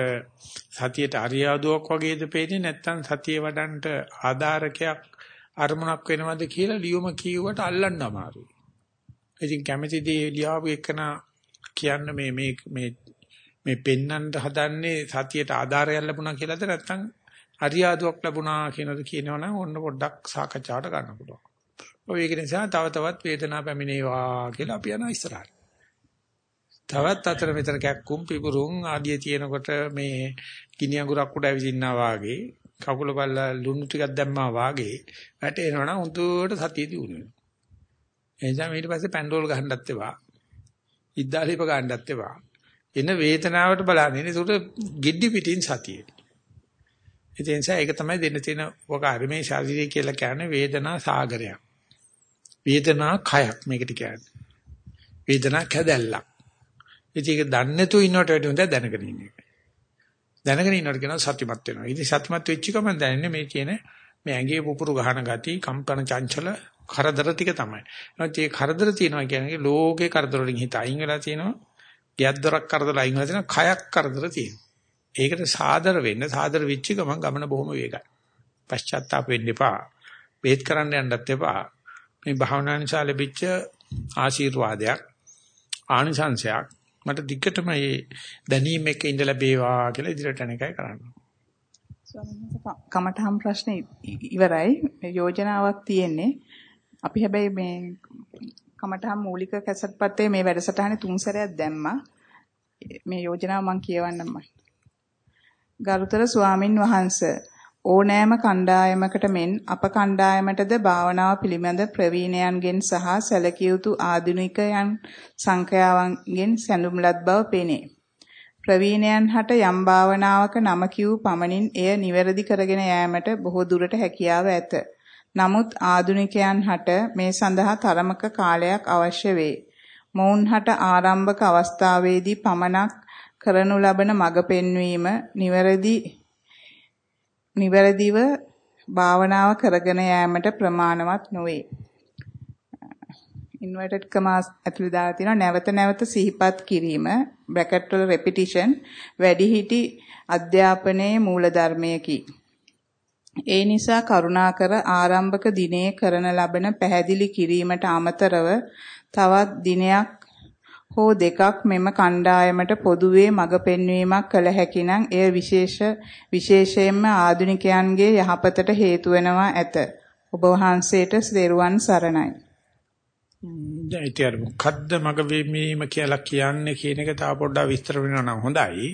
සතියට අරියාදුවක් වගේද පේන්නේ නැත්නම් සතිය වඩන්ට ආධාරකයක් අරමුණක් වෙනවද කියලා ලියුම කියුවට අල්ලන්න අමාරුයි. ඉතින් කැමැති දේ ලියාවු එකන කියන්න මේ මේ මේ මේ පෙන්නන්න හදන්නේ සතියට ආධාරයක් ලැබුණා කියලාද නැත්නම් අරියාදුවක් ලැබුණා කියනද කියනවනම් ඔන්න පොඩ්ඩක් සාකච්ඡාවට ගන්න පුළුවන්. ඔය ඒක නිසා තව තවත් වේදනාව පැමිණේවා කියලා අපි යනවා ඉස්සරහට. තවත් අතර මෙතන කැක්කුම් පිපුරුම් ආදිය තියෙනකොට මේ ගිනි අඟුරක් උඩ ඇවිදින්නා වාගේ කකුල බලලා ලුණු ටිකක් දැම්මා වාගේ වැටෙනවනම් උන්ට සතිය දිනු වෙනවා. එනිසා ඊට පස්සේ පැන්ඩෝල් ගහන්නත් එපා. ඉද්දාලිප ගන්නත් එපා. එන වේදනාවට බලන්නේ. ඒකට giddi පිටින් සතියේ. ඒ නිසා ඒක තමයි දෙන්න තියෙන ඔක අරිමේ ශාරීරිය කියලා කියන්නේ වේදනා සාගරයක්. වේදනා කයක් මේකට කියන්නේ. වේදනා කැදැල්ලක්. ඉතින් ඒක දන්නේ නැතුව ඉන්නවට වඩා හොඳ දැනගෙන ඉන්න එක. දැනගෙන ඉන්නවට කියනවා සත්‍යමත් වෙනවා. ඉතින් සත්‍යමත් වෙච්ච ගමන් දැනන්නේ මේ කියන මේ ඇඟේ පුපුරු ගහන ගති, කම්පන චංචල කරදර ටික තමයි. එහෙනම් මේ කරදර තියෙනවා කියන්නේ ලෝකේ කරදර වලින් හිත අයින් වෙලා තියෙනවා. ගියක් දොරක් කරදර අයින් වෙලා තියෙනවා. කයක් කරදර තියෙනවා. ඒකට සාදර වෙන්න සාදර වෙච්ච ගමන් ගමන බොහොම වේගයි. පශ්චාත්තාප වෙන්න එපා. බේත් කරන්න යන්නත් එපා. මේ භාවනා නිසා ලැබිච්ච ආශිර්වාදයක් ආනිසංශයක් මට දිගටම මේ දැනීම එක ඉඳලා බේවා කියලා ඉදිරියට යන එකයි කරන්නේ. කමඨහම් ප්‍රශ්නේ ඉවරයි. යෝජනාවක් තියෙන්නේ. අපි හැබැයි මේ කමඨහම් මූලික කැසට් පත්තේ මේ වැඩසටහනේ තුන් සැරයක් දැම්මා. මේ යෝජනාව මම කියවන්නම්. ගරුතර ස්වාමින් වහන්සේ ඕනෑම කණ්ඩායමකට මෙන් අප කණ්ඩායමටද භාවනාව පිළිබඳ ප්‍රවීණයන්ගෙන් සහ සැලකිය යුතු ආධුනිකයන් සංඛ්‍යාවන්ගෙන් සැඳුම්ලත් බව පෙනේ. ප්‍රවීණයන් හට යම් භාවනාවක නම කියූ පමණින් එය නිවැරදි කරගෙන යාමට බොහෝ දුරට හැකියාව ඇත. නමුත් ආධුනිකයන් හට මේ සඳහා තරමක කාලයක් අවශ්‍ය වේ. මොවුන් හට ආරම්භක අවස්ථාවේදී පමණක් කරනු ලබන මඟ පෙන්වීම නිවැරදි නිවැරදිව භාවනාව කරගෙන යාමට ප්‍රමාණවත් නොවේ. ඉන්වර්ටඩ් කමාස් ඇතුළේ දාලා තියෙනවා නැවත නැවත සිහිපත් කිරීම බ්‍රැකට් වල රෙපිටිෂන් වැඩිහිටි අධ්‍යාපනයේ මූලධර්මයකි. ඒ නිසා කරුණාකර ආරම්භක දිනේ කරන ලබන පැහැදිලි කිරීමට අමතරව තවත් දිනයක් හෝ දෙකක් මෙම කණ්ඩායමට පොදුවේ මඟ පෙන්වීමක් කළ හැකිනම් එය විශේෂ විශේෂයෙන්ම ආධුනිකයන්ගේ යහපතට හේතු වෙනවා ඇත. ඔබ වහන්සේට ස්දෙරුවන් සරණයි. දැන් මොකද්ද මග වෙමීම කියලා කියන්නේ කියන එක තව පොඩ්ඩක් විස්තර වෙනවා නම් හොඳයි.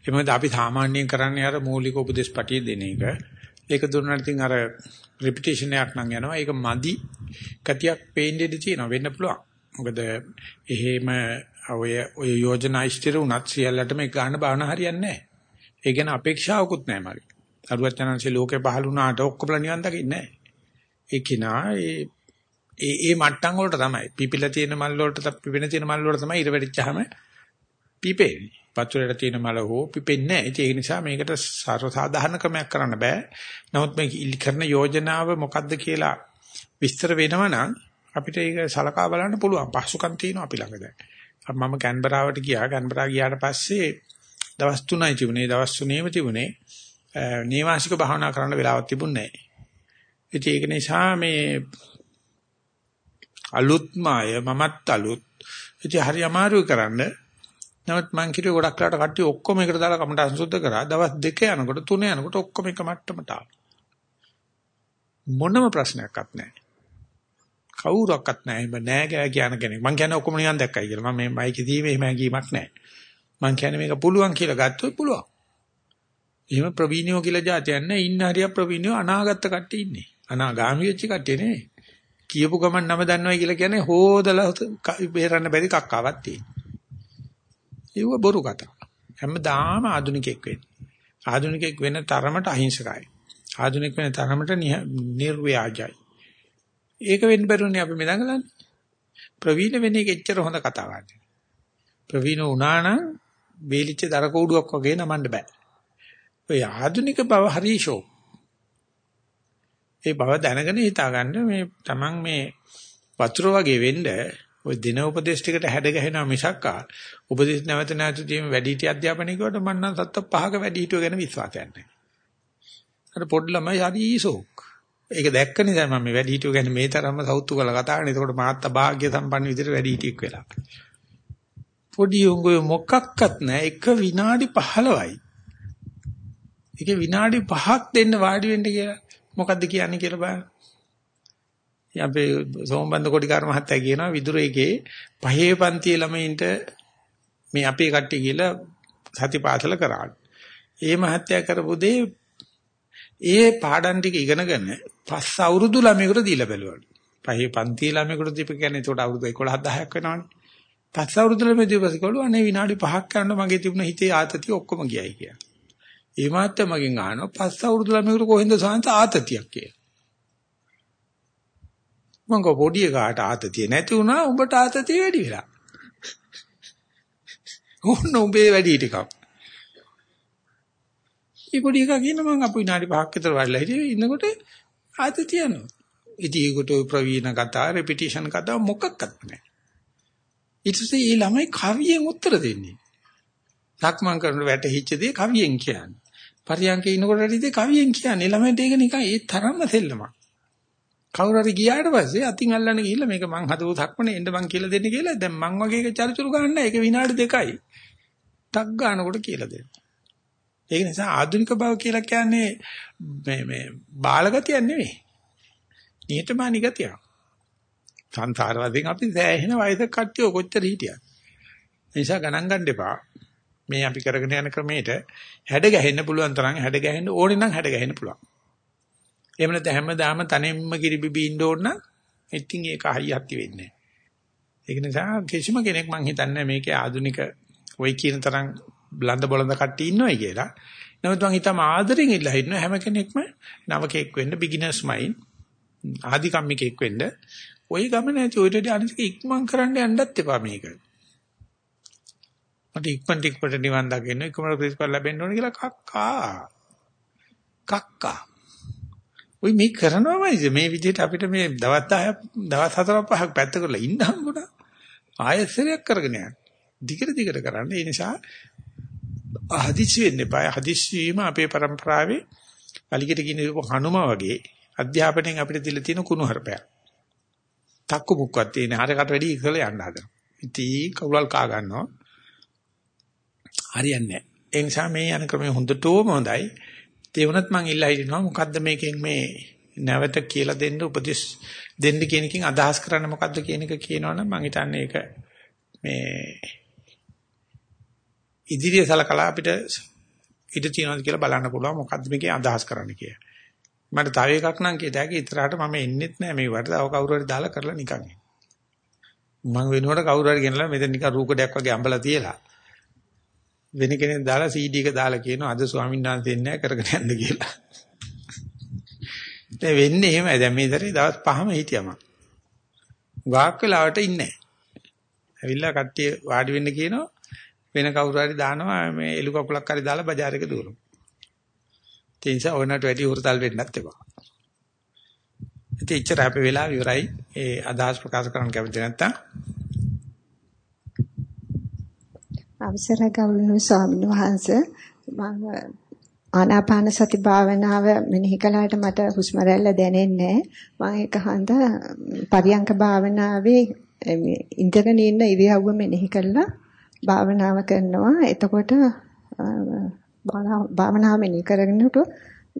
ඒ මොකද අපි සාමාන්‍යයෙන් කරන්නේ අර මූලික උපදේශ පටිය දෙන එක. ඒක දුන්නාට ඉතින් අර රිපිටේෂන් එකක් නම් යනවා. ඒක මදි කතියක් පේන්නේ තියෙනවා වෙන්න පුළුවන්. මොකද එහෙම ඔය ඔය යෝජනා ඉස්තර උනත් සියල්ලටම ඒ ගන්න බාන හරියන්නේ නැහැ. ඒ ගැන අපේක්ෂාවකුත් නැහැ මගේ. අරුවචනන්සේ ලෝකේ පහළ වුණාට ඔක්කොම නිවන් දකින්නේ නැහැ. ඒ කිනා ඒ ඒ ඒ මට්ටම් වලට තමයි පිපිලා තියෙන මල් වලට පිපෙන තියෙන මල් වලට තමයි ඉර වෙඩිච්චාම පිපෙන්නේ. වතුරේට තියෙන මල හෝ පිපෙන්නේ නැහැ. ඒ නිසා මේකට සාධාරණ ක්‍රමයක් කරන්න බෑ. නමුත් මේ කරන යෝජනාව මොකද්ද කියලා විස්තර වෙනවා නම් අපිට ඒක සලකා බලන්න පුළුවන්. පහසුකම් තියෙනවා අපි ළඟ දැන්. මම කැන්බරාවට ගියා. කැන්බරා ගියාට පස්සේ දවස් 3යි තිබුණේ. දවස් 3ේම තිබුණේ. නේවාසික භාවනා කරන්න වෙලාවක් තිබුණේ නැහැ. ඒක නිසා මේ අලුත්මය මමත් අලුත්. ඉතින් හරි අමාරුයි කරන්න. නමුත් මං කිව්වේ ගොඩක් වෙලාට කට්ටිය ඔක්කොම එකට දාලා කමට අසුද්ධ කරා. දවස් දෙක යනකොට තුන යනකොට ඔක්කොම එක මට්ටමට ආවා. මොනම ප්‍රශ්නයක්වත් නැහැ. කවුරක්වත් නැහැ. එහෙම නැහැ කියන කෙනෙක්. මං කියන්නේ ඔක්කොම නිකන් දැක්කයි කියලා. මම මේ මයික් දීමේ එහෙම හැඟීමක් නැහැ. මං කියන්නේ මේක පුළුවන් කියලා ගත්තොත් පුළුවන්. එහෙම ප්‍රවීණයෝ කියලා જાතියක් නැහැ. ඉන්න හරිය ප්‍රවීණයෝ අනාගත කට්ටිය ඉන්නේ. අනාගාමී වෙච්ච කට්ටිය නේ. කියපු ගමන් නම දන්නවයි කියලා කියන්නේ හොදලා බේරන්න බැරි කක්කාවක් තියෙන. ඒව බොරු කතා. හැමදාම ආදුනිකෙක් වෙන්නේ. ආදුනිකෙක් වෙන තරමට අහිංසකයි. ආදුනික වෙන තරමට නිර්ව්‍යාජයි. ඒක වෙන්න බැරුණේ අපි මේ දඟලන්නේ. ප්‍රවීණ වෙන්නේ එච්චර හොඳ කතාවක්. ප්‍රවීණ වුණා නම් වේලිච්ච දර කෝඩුවක් වගේ නමන්න බෑ. ඔය ආධුනික බව හරිෂෝ. ඒ බව දැනගෙන හිතාගන්න මේ Taman මේ වතුර වගේ වෙන්න ඔය දින උපදේශ ටිකට හැඩ ගැහෙනවා මිසක්කා උපදේශ නැවත නැවතදීම වැඩි හිටි අධ්‍යාපනය කරුවට මම නම් සත්ත පහක වැඩි හිටියෝ ගැන විශ්වාසයක් නැහැ. අර පොඩි ළමයි හරිසෝක්. ඒක දැක්ක නිසා මම මේ වැඩි හිටියෝ ගැන මේ තරම්ම සෞතු කරලා කතා කරන්නේ. ඒකට මාත් අභාග්‍ය සම්පන්න විදිහට වැඩි හිටියෙක් වෙලා. පොඩි උංගෝ මොකක්වත් නැහැ. එක විනාඩි 15යි. ඒකේ විනාඩි 5ක් දෙන්න වාඩි වෙන්න කියලා. මොකද්ද කියන්නේ කියලා බලන්න. අපේ සෝමබන්ද කොටිකාර මහත්තයා කියනවා විදුර එකේ පහේ පන්තියේ ළමයින්ට මේ අපේ කට්ටිය කියලා සතිපාසල කරා. ඒ මහත්තයා කරපු දේ ඒ පාඩම් ටික ඉගෙනගෙන පස් අවුරුදු ළමයෙකුට දීලා බැලුවලු. පහේ පන්තියේ ළමයෙකුට දීප කියන්නේ ඒකට අවුරුදු 11 10ක් වෙනවනේ. පස් අවුරුදු ළමයෙක් දීපස් කළු අනේ විනාඩි 5ක් යනකොට මගේ තිබුණ හිතේ ආතතිය ඔක්කොම ගියයි කියලා. ඒ මහත්තයා මගෙන් අහනවා පස් අවුරුදු ළමයෙකුට කොහෙන්ද සාන්ත ආතතියක් කියලා. මං කව පොඩි එකාට ආතතිය නැති වුණා උඹට ආතතිය වැඩි වෙලා. ඕන්න උඹේ වැඩි ටිකක්. මේ පොඩි එකා කියන මං අපු විනාඩි 5ක් විතර වඩලා හිටියේ ඉන්නකොට ආතතිය යනවා. ඉතින් ඒකට ප්‍රවීණ කතා රෙපිටිෂන් කතා මොකක්වත් නැහැ. ඊට පස්සේ මේ ළමයි කවියෙන් උත්තර දෙන්නේ. සක්මන් කරන වැටහිච්ච දේ කවියෙන් කියන්නේ. පරියන්කේ ඉනකොට ඇවිත් කවියෙන් කියන්නේ ළමයින්ට ඒක නිකන් ඒ තරම්ම සෙල්ලමක්. කවුරු හරි ගියාට පස්සේ අතින් අල්ලන්න ගිහිල්ලා මේක මං හදපු ධක්මනේ එන්න මං කියලා දෙන්න කියලා දැන් මං වගේ එක චරිචුරු ගන්න ඒක විනාඩි දෙකයි. ටක් ගන්නකොට කියලා දෙන්න. ඒක නිසා ආධුනික බව කියලා කියන්නේ මේ මේ බාලගතියක් නෙවෙයි. නිහතමානී ගතියක්. සංසාර වශයෙන් අපි සෑහෙන වයසක කට්ටිය කොච්චර හිටියද. ඒ නිසා ගණන් ගන්න එපා. මේ අපි කරගෙන යන ක්‍රමයට හැඩ ගැහෙන්න පුළුවන් තරම් හැඩ ගැහෙන්න ඕනේ නම් හැඩ ගැහෙන්න පුළුවන්. එහෙම නැත්නම් හැමදාම තනෙම්ම කිරිබිබි ඉන්න ඕන නම් ඉතින් ඒක හයියක්ති වෙන්නේ ඒක නිසා කිසිම කෙනෙක් මං හිතන්නේ මේකේ ආදුනික ওই කියන තරම් බ්ලන්ද බොලඳ කට්ටිය ඉන්නවයි කියලා. නමුත් මං හිතම ආදරෙන් ඉල්ලා හිටන හැම කෙනෙක්ම නවකෙක් වෙන්න බිග්ිනර්ස් මයින්ඩ් ආදි කම්මිකෙක් වෙන්න ওই ගමන ඇති ඔයිට අනිත් ඉක්මන් කරන්න යන්නත් එපා මේක. මට ඉක්මන් ටිකට නිවන් දකින්න ඉක්මනට ප්‍රතිඵල ලැබෙන්න ඕන කියලා කක්කා. කක්කා. ওই මේ කරනවමයිද මේ විදිහට අපිට මේ දවස් 10ක් දවස් 4ක් 5ක් පැත්ත කරලා ඉන්න හම්බුණා. ආයෙත් කරගෙන යන්න. දිගට දිගට කරන්න. ඒ නිසා හදිසි වෙන්න එපා. හදිසි වීම අපේ પરම්පරාවේ අලිකට කියන හනුම වගේ අධ්‍යාපනයෙන් අපිට දීලා තියෙන කුණු හරපයක්. තක්කු මුක්කක් තියෙන හරකට වැඩි ඉස්සල යන්න හදනවා. ඉතින් කවුලල් කා ගන්නවා. හරියන්නේ නැහැ. ඒ නිසා මේ යන ක්‍රමය හොඳටම හොඳයි. ඒ වුණත් මං ඉල්ලා හිටිනවා මොකද්ද මේකෙන් මේ නැවත කියලා දෙන්න උපදෙස් දෙන්න කියන එකකින් අදහස් කරන්නේ මොකද්ද කියන එක කියනවනම් මං හිතන්නේ ඒක මේ ඉදිරිය සලකලා අපිට ඉඳ තියනවාද කියලා බලන්න පුළුවන් මොකද්ද මේකේ අදහස් කරන්න කියලා. මට තව එකක් නම් කියත හැකි ඉතරහට මම එන්නෙත් නෑ මේ වට තව කවුරු හරි දාලා කරලා නිකන්. මම වෙනකොට කවුරු හරි ගෙනලා මෙතන නිකන් රූකඩයක් වගේ අඹලා තියලා වෙන කෙනෙක් දාලා CD එක දාලා කියනවා අද ස්වාමීන් වහන්සේ ඉන්නේ කරගෙන යන්න කියලා. ඒ වෙන්නේ එහෙමයි. දැන් මේ දරේ දවස් පහම හිටියම. ගාක් වෙලාවට ඉන්නේ නැහැ. ඇවිල්ලා කට්ටිය වාඩි වෙන්න කියනවා. වෙන කවුරු හරි දානවා මේ එලු කකුලක් හරි දාලා බજાર එක දුවනවා. ඒ නිසා ඕනට වැඩි උරතල් වෙන්නත් එපා. ඉතින් ඉච්චර අපේ වෙලාව ඉවරයි. ඒ අදහස් ප්‍රකාශ කරන්න කැමති නැත්තම් අවසරයි ගෞරවනීය ස්වාමීන් වහන්සේ මම ආනාපාන සති භාවනාව මෙනෙහි කළාට මට හුස්ම රැල්ල දැනෙන්නේ මම ඒක හන්ද පරියංක භාවනාවේ ඉඳගෙන ඉන්න ඉරියව්ව මෙනෙහි කළා භාවනාව කරනවා එතකොට භාවනාව මෙනෙහි කරගෙනට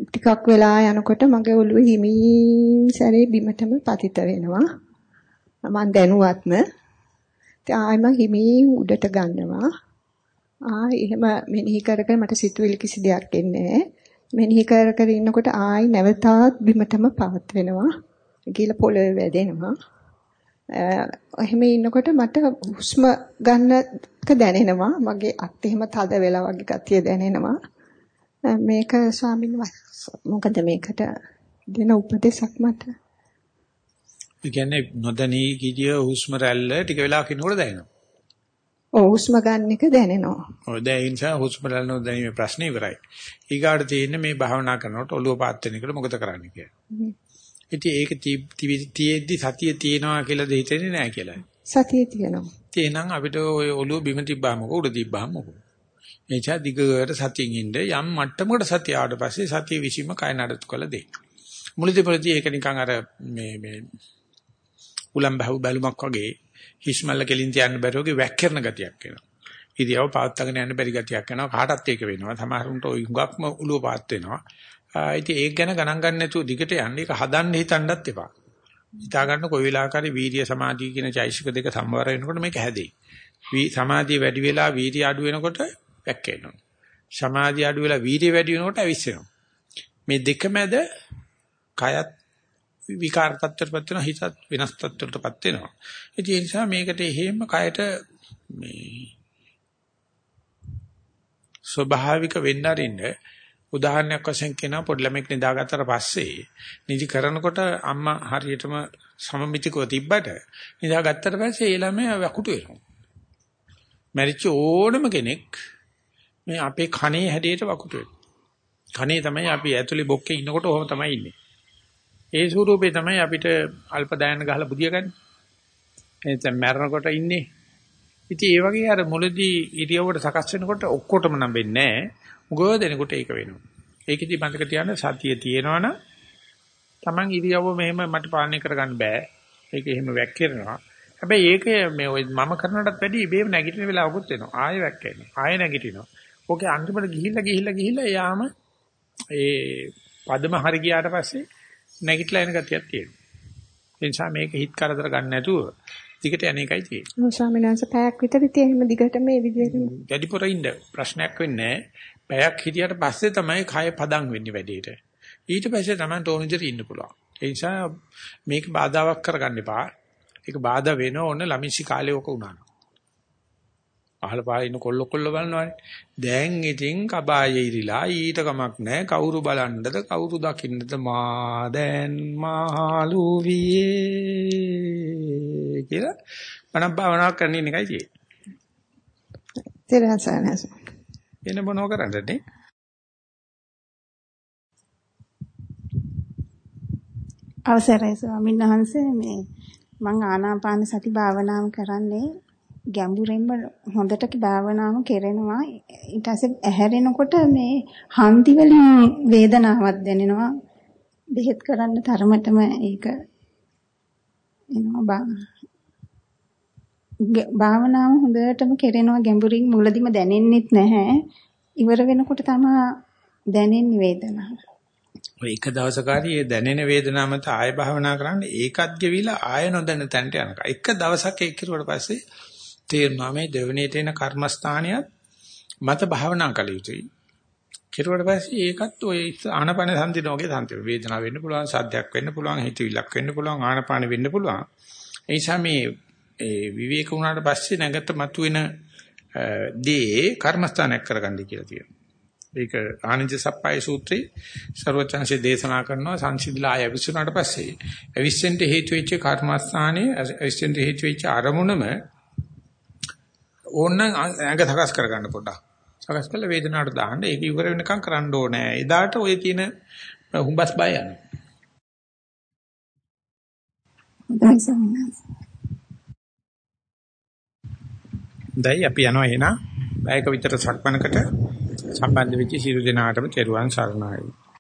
ටිකක් වෙලා යනකොට මගේ ඔළුව හිමින් සැරේ බිමටම පතිත වෙනවා මම දැනුවත්ම ආයෙම හිමින් උඩට ගන්නවා ආයි එහෙම මෙනෙහි කර කර මට සිතුවිලි කිසි දෙයක් එන්නේ නැහැ. මෙනෙහි කර කර ඉන්නකොට ආයි නැවතත් බිමටම පවත් වෙනවා. ගිහලා පොළවේ වැදෙනවා. එහෙම ඉන්නකොට මට හුස්ම ගන්නක දැනෙනවා. මගේ අත් එහෙම තද වෙලා වගේ ගතිය දැනෙනවා. මේක ස්වාමීන් වහන්සේ මොකද මේකට දෙන උපදේශක් මට? ඒ කියන්නේ නොදැනී ගිය හුස්ම රැල්ල ටික වෙලාවක ඉන්නකොට දැනෙනවා. ඔව් හුස්ම ගන්න එක දැනෙනවා. ඔය දැන් ඒ නිසා හුස්ම ගන්න දැනීමේ ප්‍රශ්නේ ඉවරයි. ඊගාට තියෙන්නේ මේ භාවනා කරනකොට ඔළුව පාත් වෙන එකට මොකද කරන්නේ කියලා. ඉතින් ඒක තියෙද්දි සතිය තියනවා කියලා දෙහිතෙන්නේ නැහැ කියලා. සතිය තියෙනවා. තේනම් අපිට ඔය ඔළුව බිම තිබ්බාම උඩ තිබ්බාම මොකද? එනිසා දිගට සතියින් ඉන්න යම් මට්ටමකට සතිය ආවට පස්සේ සතිය විසීම කය නඩත්තු කළ දෙන්න. මුලදී මුලදී ඒක නිකන් අර මේ මේ උලම් බහුව බැලුමක් වගේ හිස්මල්ල කෙලින් තියන්න බැරි වගේ වැක්කිරන ගතියක් එනවා. ඉරියව පාත්තගෙන යන්න බැරි ගතියක් එනවා. කාටත් ඒක වෙනවා. සමහරුන්ට ওই හුඟක්ම උලුව පාත් වෙනවා. ඉතින් ඒක ගැන ගණන් ගන්න නැතුව දිගට යන්න ඒක හදන්න හිතන්නත් එපා. හිතා ගන්න කොයි වෙලාවකරි වීර්ය සමාධිය කියන චෛසික දෙක සම්වර වෙනකොට මේක හැදෙයි. සමාධිය වැඩි වෙලා වීර්ය අඩු වෙනකොට වැක්කෙනවා. සමාධිය අඩු වෙලා වීර්ය වැඩි වෙනකොට ඇවිස්සෙනවා. මේ දෙක මැද කයත් විකාර තත්ත්වයටපත් වෙනවා හිතත් වෙනස් තත්ත්වයටපත් වෙනවා. ඒ නිසා මේකට එහෙම කයට මේ ස්වභාවික වෙන්න අරින්න උදාහරණයක් වශයෙන් කියනවා පොඩි ළමෙක් නිදාගත්තට පස්සේ නිදි කරනකොට අම්මා හරියටම සමමිතිකව තිබ්බට නිදාගත්තට පස්සේ ඒ ළමයා වකුටු වෙනවා. මැරිච්ච ඕනම කෙනෙක් මේ අපේ කනේ හැඩයට වකුටු වෙනවා. කනේ තමයි අපි ඇතුලේ බොක්කේ ඉන්නකොට ඔහොම තමයි ඉන්නේ. ඒ ස්වරූපේ තමයි අපිට අල්ප දයන ගහලා බුදිය ගන්න. එතෙන් මැරෙනකොට ඉන්නේ. ඉතින් ඒ වගේ අර මුලදී ඉරියව්වට සකස් වෙනකොට ඔක්කොටම නම් වෙන්නේ නැහැ. මුගව දෙනකොට ඒක වෙනවා. ඒකෙදි මතක තියාගන්න සතිය තියෙනවනම් Taman ඉරියව්ව මෙහෙම මට පාලනය කරගන්න බෑ. ඒක එහෙම වැක්කිරෙනවා. හැබැයි ඒක මේ මම කරනටත් වැඩි ඉබේම නැගිටින වෙලාවකුත් වෙනවා. ආයෙ වැක්කෙනවා. ආයෙ නැගිටිනවා. ඕකේ අන්තිමට ගිහිල්ලා ගිහිල්ලා ගිහිල්ලා යාම ඒ පදම හරි ගියාට පස්සේ නැගිටලා එන ගතියක් තියෙනවා. ඒ නිසා මේක හිත කරදර ගන්න නැතුව දිගට යන එකයි තියෙන්නේ. ස්වාමීන් වහන්සේ පැයක් විතර තියෙන දිගට මේ විදිහට වැඩිපුර ඉන්න ප්‍රශ්නයක් වෙන්නේ පැයක් හිටියට පස්සේ තමයි කය පදම් වෙන්නේ වැඩේට. ඊට පස්සේ තමයි තෝරන විදිහට ඉන්න පුළුවන්. ඒ නිසා මේක බාධාවක් කරගන්න එපා. ඒක බාධා වෙන ඕන ළමිසි කාලේ ඔක උනාන. අහල පාලින කොල්ල කොල්ල බලනවානේ. දැන් ඉතින් කබායේ ඉරිලා ඊට කමක් නැහැ. කවුරු බලන්නද කවුරු දකින්නද මා දැන් මහලු වියේ කියලා මනම් භාවනා කරන එකයි තියෙන්නේ. තේරෙනසනස. එන මොනව කරන්නද? අවසරයි ස්වාමීන් වහන්සේ. මේ මම ආනාපාන සති භාවනාව කරන්නේ ගැඹුරෙන්ම හොඳට භාවනාව කෙරෙනවා. ඊට පස්සේ ඇහැරෙනකොට මේ හන්දි වලින් වේදනාවක් දැනෙනවා. බෙහෙත් කරන්න තරමටම ඒක එනවා භාවනාව හොඳටම කෙරෙනවා ගැඹුරින් මුලදිම දැනෙන්නෙත් නැහැ. ඉවර වෙනකොට තමයි දැනෙන්නේ වේදනාව. ඔය එක දවසකාරී ඒ දැනෙන වේදනාව මත ආය භාවනා කරන්න ඒකත් ගෙවිලා ආය නොදැන තැනට යනකම්. එක දවසක් ඒක කිරුවට පස්සේ තේරෙනවා මේ දෙවෙනියට එන කර්මස්ථානියත් මත භාවනා කළ යුතුයි. කිරුවට පස්සේ ඒකත් ඔය ආනපන සම්දිනෝගේ සම්ති වේදනාව වෙන්න පුළුවන් සද්දයක් වෙන්න පුළුවන් හිතවිලක් වෙන්න පුළුවන් ආනපාන වෙන්න පුළුවන්. ඒ නිසා මේ ඒ විවේක වුණාට පස්සේ නැගත මතුවෙන දේ කර්මස්ථානයක් කරගන්න කියලා තියෙනවා ඒක ආනන්ද සප්පයි සූත්‍රයේ ਸਰවචන්සේ දේශනා කරනවා සංසිඳලා ආය විසුණාට පස්සේ අවිස්සෙන්ට හේතු වෙච්ච කර්මස්ථානයේ අවිස්සෙන්ට හේතු වෙච්ච අරමුණම ඕනනම් ඇඟ සකස් කරගන්න පොඩ්ඩක්. සකස් කළ වේදනාවට දාන්න ඒක ඉවර වෙනකම් කරන්න ඕනේ. එදාට ඔය තියෙන හුඹස් බය යනවා. දැන් අපි යනවා එහෙනම් බයක විතර සක්මනකට සම්බන්ධ වෙච්ච සියලු දෙනාටම තෙරුවන් සරණයි.